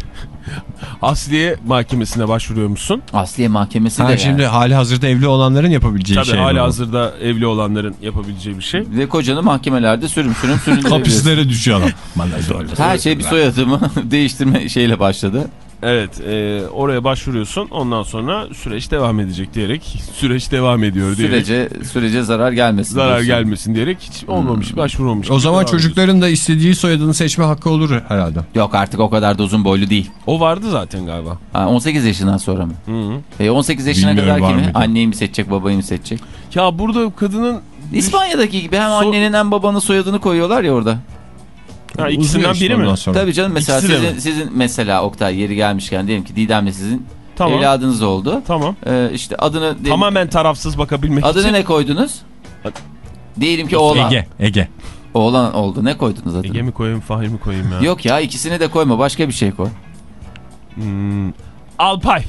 Asliye mahkemesine başvuruyor musun? Asliye mahkemesi Ha, de şimdi yani. hali hazırda evli olanların yapabileceği Tabii şey. bu. hala hazırda evli olanların yapabileceği bir şey. Ve kocanı mahkemelerde sürüm sürüm süründürebiliyorsun. Hapislere düşüyor adam. Her şey bir soyadımı değiştirme şeyle başladı. Evet e, oraya başvuruyorsun ondan sonra süreç devam edecek diyerek süreç devam ediyor diyerek Sürece, sürece zarar gelmesin. zarar diyorsun. gelmesin diyerek hiç olmamış başvurmamış. O gibi zaman devam ediyorsun. çocukların da istediği soyadını seçme hakkı olur herhalde. Yok artık o kadar da uzun boylu değil. O vardı zaten galiba. Ha, 18 yaşından sonra mı? Hı -hı. E 18 yaşına Bilmiyorum, kadar kimi? Anneyi mi seçecek, babayı mı seçecek? Ya burada kadının İspanya'daki gibi hem So- annenin hem babanın soyadını koyuyorlar ya orada. Ha, ikisinden biri mi? sonra. Tabii canım mesela İkisi sizin, sizin mesela Oktay yeri gelmişken diyelim ki Didem'le sizin Tamam. evladınız oldu. Tamam. Ee, işte adını diyelim- Tamamen tarafsız bakabilmek adını için. ne koydunuz? Ad- Diyelim ki oğlan. Ege, Ege. Oğlan oldu. Ne koydunuz adını? Ege mi koyayım Fahir mi koyayım ya? Yok ya ikisini de koyma. Başka bir şey koy. Hmm. Alpay.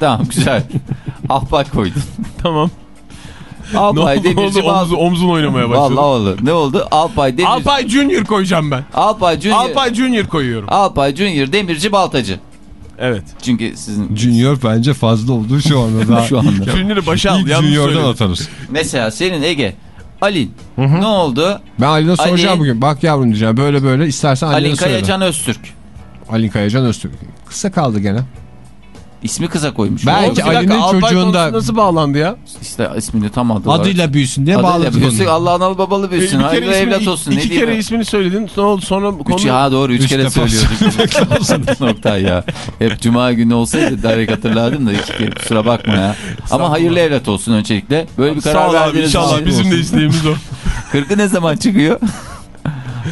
Tamam güzel. Alpay koydun. Tamam. Alpay? Demirci oldu? Omzun, omzun oynamaya başladı. Vallahi oldu. Ne oldu? Alpay Demirci. Alpay, Alpay Junior koyacağım ben. Junior. Alpay. Alpay Junior koyuyorum. Junior Demirci Baltacı. Evet. Çünkü sizin Junior bence fazla oldu şu anda daha. şu anda. Junior'ı başa al. İlk Junior'dan atarız. Mesela senin Ege. Alin. Ne oldu? Ben Ali'ne soracağım Ali- bugün. Bak yavrum diyeceğim. Böyle böyle istersen Ali'ne Alin söyle. Kayacan Öztürk. Alin Kayacan Öztürk. Kısa kaldı gene. İsmi kısa koymuş. Belki bir Ali'nin çocuğunda- nasıl bağlandı ya? İşte ismini tam adı var. Adıyla büyüsün diye Adıyla bağladık büyüsün. Allah analı babalı E, büyüsün. bir Hayırlı kere evlat olsun. iki, ne kere ben? ismini söyledin. Ne oldu sonra konu... Üç, ha doğru üç, Üç kere söylüyorduk. Nokta ya. Hep cuma günü olsaydı direkt hatırlardım da iki kere kusura bakma ya. Ama hayırlı evlat olsun öncelikle. Böyle bir Sağ karar ol abi verdiğiniz inşallah bizim de isteğimiz o. Kırkı ne zaman çıkıyor?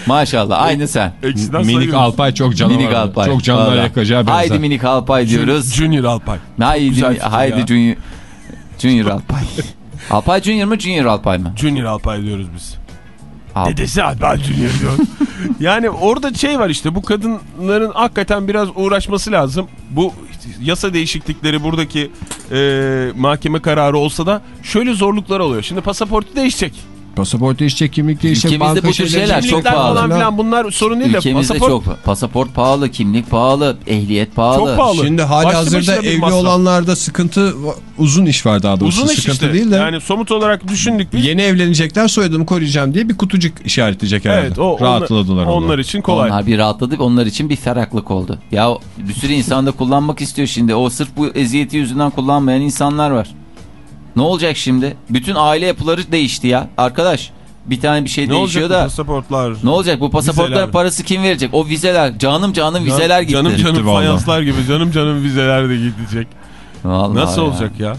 Maşallah aynı sen. Eksiden Minik sayıyoruz. Alpay çok canavar. Minik Alpay. Çok Vallahi. yakacağı benzer. Haydi minik Alpay diyoruz. Junior Alpay. Haydi, haydi ya. Junior, Junior Alpay. Alpay Junior mu Junior Alpay mı? Junior Alpay diyoruz biz. Alpay. Dedesi Alpay Junior diyor. yani orada şey var işte bu kadınların hakikaten biraz uğraşması lazım. Bu yasa değişiklikleri buradaki e, mahkeme kararı olsa da şöyle zorluklar oluyor. Şimdi pasaportu değişecek. Pasaport değişecek, kimlik değişecek, Ülkemizde banka bu tür şeyler değişecek. çok Kimlikler pahalı. falan filan bunlar sorun değil de Ülkemizde pasaport çok pasaport pahalı, kimlik pahalı, ehliyet pahalı. Çok pahalı. Şimdi hali Başlı hazırda evli masraf. olanlarda sıkıntı uzun iş var daha doğrusu. uzun iş sıkıntı işte. değil de. Yani somut olarak düşündük biz. Yeni evlenecekler soyadımı koruyacağım diye bir kutucuk işaretleyecek herhalde. Evet o Rahatladılar onlar, onlar. için kolay. Onlar bir rahatladık onlar için bir ferahlık oldu. Ya bir sürü insan da kullanmak istiyor şimdi. O sırf bu eziyeti yüzünden kullanmayan insanlar var. Ne olacak şimdi? Bütün aile yapıları değişti ya. Arkadaş bir tane bir şey ne değişiyor olacak bu da. pasaportlar? Ne olacak bu pasaportların Vizeler. parası kim verecek? O vizeler canım canım vizeler gitti. Canım canım fayanslar gibi canım canım vizeler de gidecek. Vallahi Nasıl ya. olacak ya?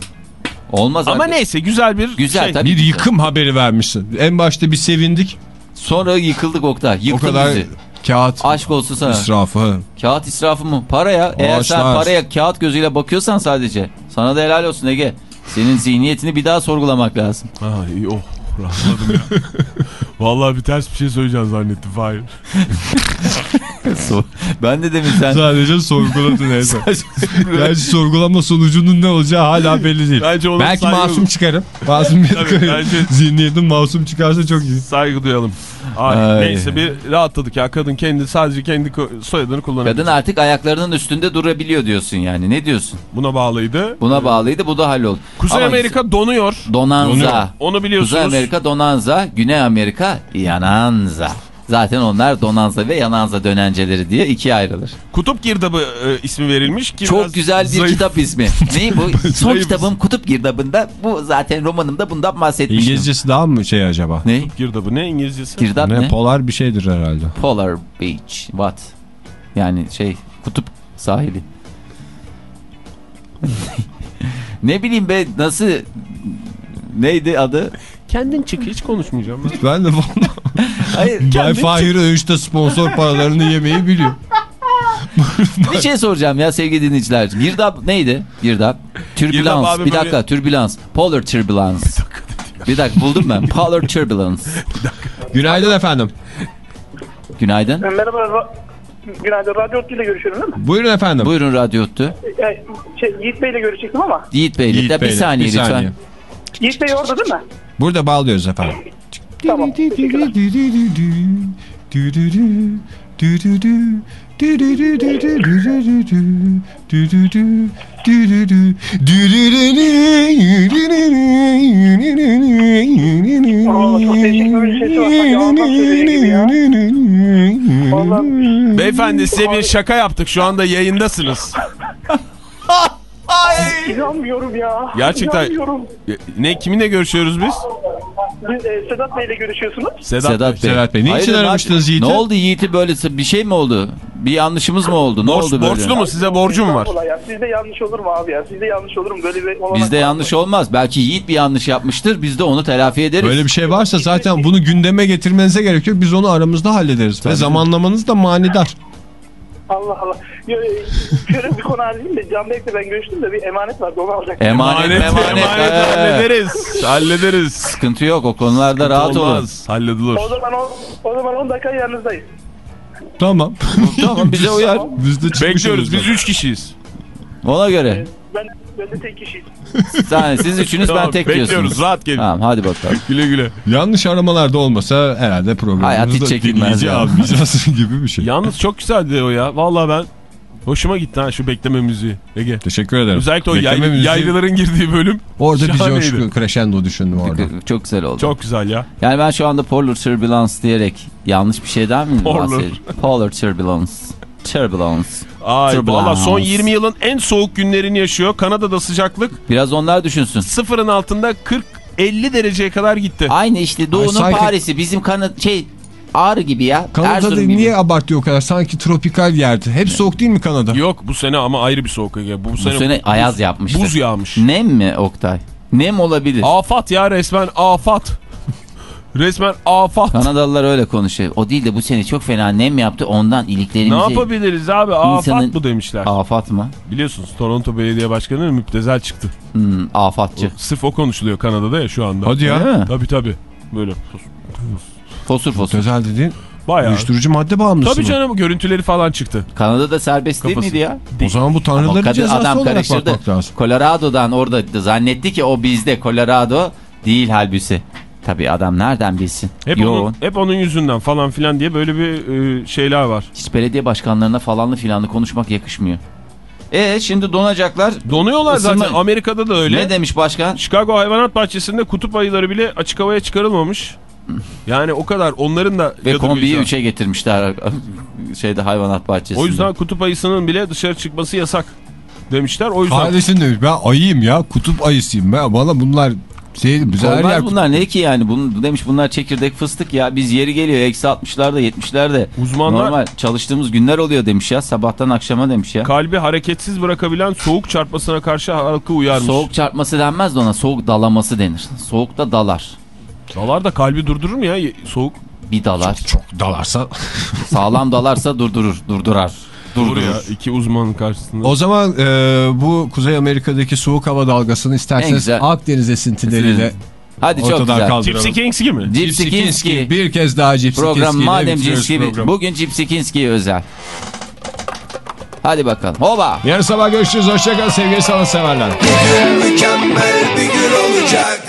Olmaz Ama abi. neyse güzel bir Güzel şey. tabii. Bir yıkım haberi vermişsin. En başta bir sevindik. Sonra yıkıldık Oktay. O Yıktın kadar bizi. kağıt Aşk olsun sana. israfı. Kağıt israfı mı? Para ya. Eğer sen Ağaçlar. paraya kağıt gözüyle bakıyorsan sadece. Sana da helal olsun Ege. Senin zihniyetini bir daha sorgulamak lazım. Ay oh rahatladım ya. Vallahi bir ters bir şey söyleyeceğim zannettim Fahir. ben de demin sen... Sadece sorguladın neyse. Gerçi sorgulama sonucunun ne olacağı hala belli değil. Bence ona Belki saygı- masum çıkarım. Masum bir Tabii, bence- zihniyetin masum çıkarsa çok iyi. Saygı duyalım. Ay, Ay. Neyse bir rahatladık ya. Kadın kendi sadece kendi soyadını kullanıyor. Kadın artık ayaklarının üstünde durabiliyor diyorsun yani. Ne diyorsun? Buna bağlıydı. Buna bağlıydı bu da halloldu. Kuzey Ama Amerika donuyor. Donanza. Donuyor. Onu biliyorsunuz. Kuzey Amerika Donanza, Güney Amerika Yananza. Zaten onlar Donanza ve Yananza dönenceleri diye ikiye ayrılır. Kutup girdabı e, ismi verilmiş ki Çok güzel bir zayıf. kitap ismi. Ne bu? Son kitabım Kutup Girdabı'nda. Bu zaten romanımda bundan bahsetmiştim. İngilizcesi daha mı şey acaba? Ne? Girdabı ne İngilizcesi? Girdap ne? Ne polar bir şeydir herhalde. Polar Beach. What? Yani şey kutup sahili. ne bileyim be nasıl neydi adı? Kendin çık hiç konuşmayacağım. Ben. Ben de vallahi Hayır. Bay Fahir Öğünç'te sponsor paralarını yemeyi biliyor. bir şey soracağım ya sevgili dinleyiciler. Girdap neydi? Girdap. Türbülans. bir böyle- dakika türbülans. Polar turbulence. Bir dakika buldum ben. Polar turbulence. Günaydın efendim. Günaydın. Merhaba. Günaydın. Radyo Otlu ile görüşüyorum değil mi? Buyurun efendim. Buyurun Radyo Ottu. Ee, şey, Yiğit Bey ile görüşecektim ama. Yiğit. Yiğit Ya bir saniye bir lütfen. saniye. Yiğit Bey orada değil mi? Burada bağlıyoruz efendim. Tamam. Beyefendi size bir şaka yaptık. Şu anda yayındasınız. İnanmıyorum ya. Gerçekten. İnanmıyorum. Ne kiminle görüşüyoruz biz? Biz, e, Sedat Bey'le görüşüyorsunuz. Sedat, Sedat Bey. Sedat Bey, ne için Hayırdır, aramıştınız ne- Yiğit'i? Ne oldu Yiğit'i böyle bir şey mi oldu? Bir yanlışımız mı oldu? Ne Borç, oldu böyle? borçlu mu? Size borcum var. Ya. Sizde yanlış olur mu abi ya? Sizde yanlış olur mu? Böyle bir olanak Bizde yanlış olmaz. Belki Yiğit bir yanlış yapmıştır. Biz de onu telafi ederiz. Böyle bir şey varsa zaten bunu gündeme getirmenize gerek yok. Biz onu aramızda hallederiz. Ve zamanlamanız da manidar. Allah Allah. Ya, e, şöyle bir konu arayayım da Can Bey'le ben görüştüm de bir emanet vardı onu alacaktım. Emanet, Emanet, emanet. emanet Ee, hallederiz. Hallederiz. Sıkıntı yok o konularda rahat olun. Olmaz. Halledilir. O zaman o, o zaman 10 dakika yanınızdayız. Tamam. Tamam bize uyar. Biz de Bekliyoruz. Biz üç kişiyiz. Ona göre. Ben, ben de tek kişiyim. Sen, siz üçünüz ben Tamam, tek bekliyoruz. diyorsunuz. Rahat gelin. Tamam hadi bakalım. Güle güle. Yanlış aramalarda olmasa herhalde programımızda dinleyici ya. almayacağız gibi bir şey. Yalnız çok güzeldi o ya. Vallahi ben hoşuma gitti ha şu bekleme müziği. Ege. Teşekkür ederim. Özellikle o Bekleme yay, müziği- yaylıların girdiği bölüm. Orada bir şahaneydi. coşku crescendo düşündüm orada. Çok güzel oldu. Çok güzel ya. Yani ben şu anda Polar Turbulence diyerek yanlış bir şeyden mi Polar. bahsediyorum? Polar Turbulence. Turbulence. Ay valla son 20 yılın en soğuk günlerini yaşıyor. Kanada'da sıcaklık Biraz onlar düşünsün. sıfırın altında 40-50 dereceye kadar gitti. Aynı işte Doğu'nun sanki- Paris'i bizim Kanada şey Ağrı gibi ya. Kanada'da gibi. niye abartıyor o kadar? Sanki tropikal yerdi. Hep soğuk değil mi Kanada? Yok bu sene ama ayrı bir soğuk Ege. Bu, Bu sene, sene ayaz yapmıştır. buz yağmış. Nem mi Oktay? Nem olabilir. Afat ya resmen afat. Resmen afat. Kanadalılar öyle konuşuyor. O değil de bu sene çok fena nem yaptı ondan Ne iliklerimizi... yapabiliriz abi? Afat İnsanın- bu demişler. Afat mı? Biliyorsunuz Toronto Belediye Başkanı müptezel çıktı. Hmm, afatçı. Sırf o konuşuluyor Kanada'da ya şu anda. Hadi ya. Tabii tabii. Böyle. Fosur fosur. Özel dediğin Bayağı. uyuşturucu madde bağımlısı Tabii mı? canım görüntüleri falan çıktı. Kanada'da serbest değil Kafası. miydi ya? O zaman bu tanrıların cezası adam olarak karıştırdı. bakmak lazım. Colorado'dan orada zannetti ki o bizde Colorado değil halbuki. Tabii adam nereden bilsin? Hep Yoğun. onun, hep onun yüzünden falan filan diye böyle bir e, şeyler var. Hiç belediye başkanlarına falanlı filanlı konuşmak yakışmıyor. E şimdi donacaklar. Donuyorlar Isınma- zaten. Amerika'da da öyle. Ne demiş başkan? Chicago Hayvanat Bahçesi'nde kutup ayıları bile açık havaya çıkarılmamış. Yani o kadar onların da Ve kombiyi 3'e getirmişler şeyde hayvanat bahçesinde. O yüzden kutup ayısının bile dışarı çıkması yasak demişler. O yüzden Kardeşim demiş ben ayıyım ya kutup ayısıyım. Ben, bana bunlar şey, Olmaz yer bunlar ne ki yani bunu demiş bunlar çekirdek fıstık ya biz yeri geliyor eksi 60'larda 70'lerde Uzmanlar- normal çalıştığımız günler oluyor demiş ya sabahtan akşama demiş ya. kalbi hareketsiz bırakabilen soğuk çarpmasına karşı halkı uyarmış. Soğuk çarpması denmez de ona soğuk dalaması denir. Soğukta dalar. Dalar da kalbi durdurur mu ya soğuk? Bir dalar. çok dalarsa. Sağlam dalarsa durdurur. Durdurar. Dur Durdurur. ya iki uzmanın karşısında. O zaman e, bu Kuzey Amerika'daki soğuk hava dalgasını En isterseniz. Akdeniz esintileriyle Hadi çok güzel. kaldıralım. Gypsy Kings gibi. Gypsy Kinski. Bir kez daha Gypsy Program Kinski ile madem Gypsy bugün Gypsy Kinski'ye özel. Hadi bakalım. Hoba. Yarın sabah görüşürüz. Hoşçakalın sevgili sanatseverler. Mükemmel bir gün olacak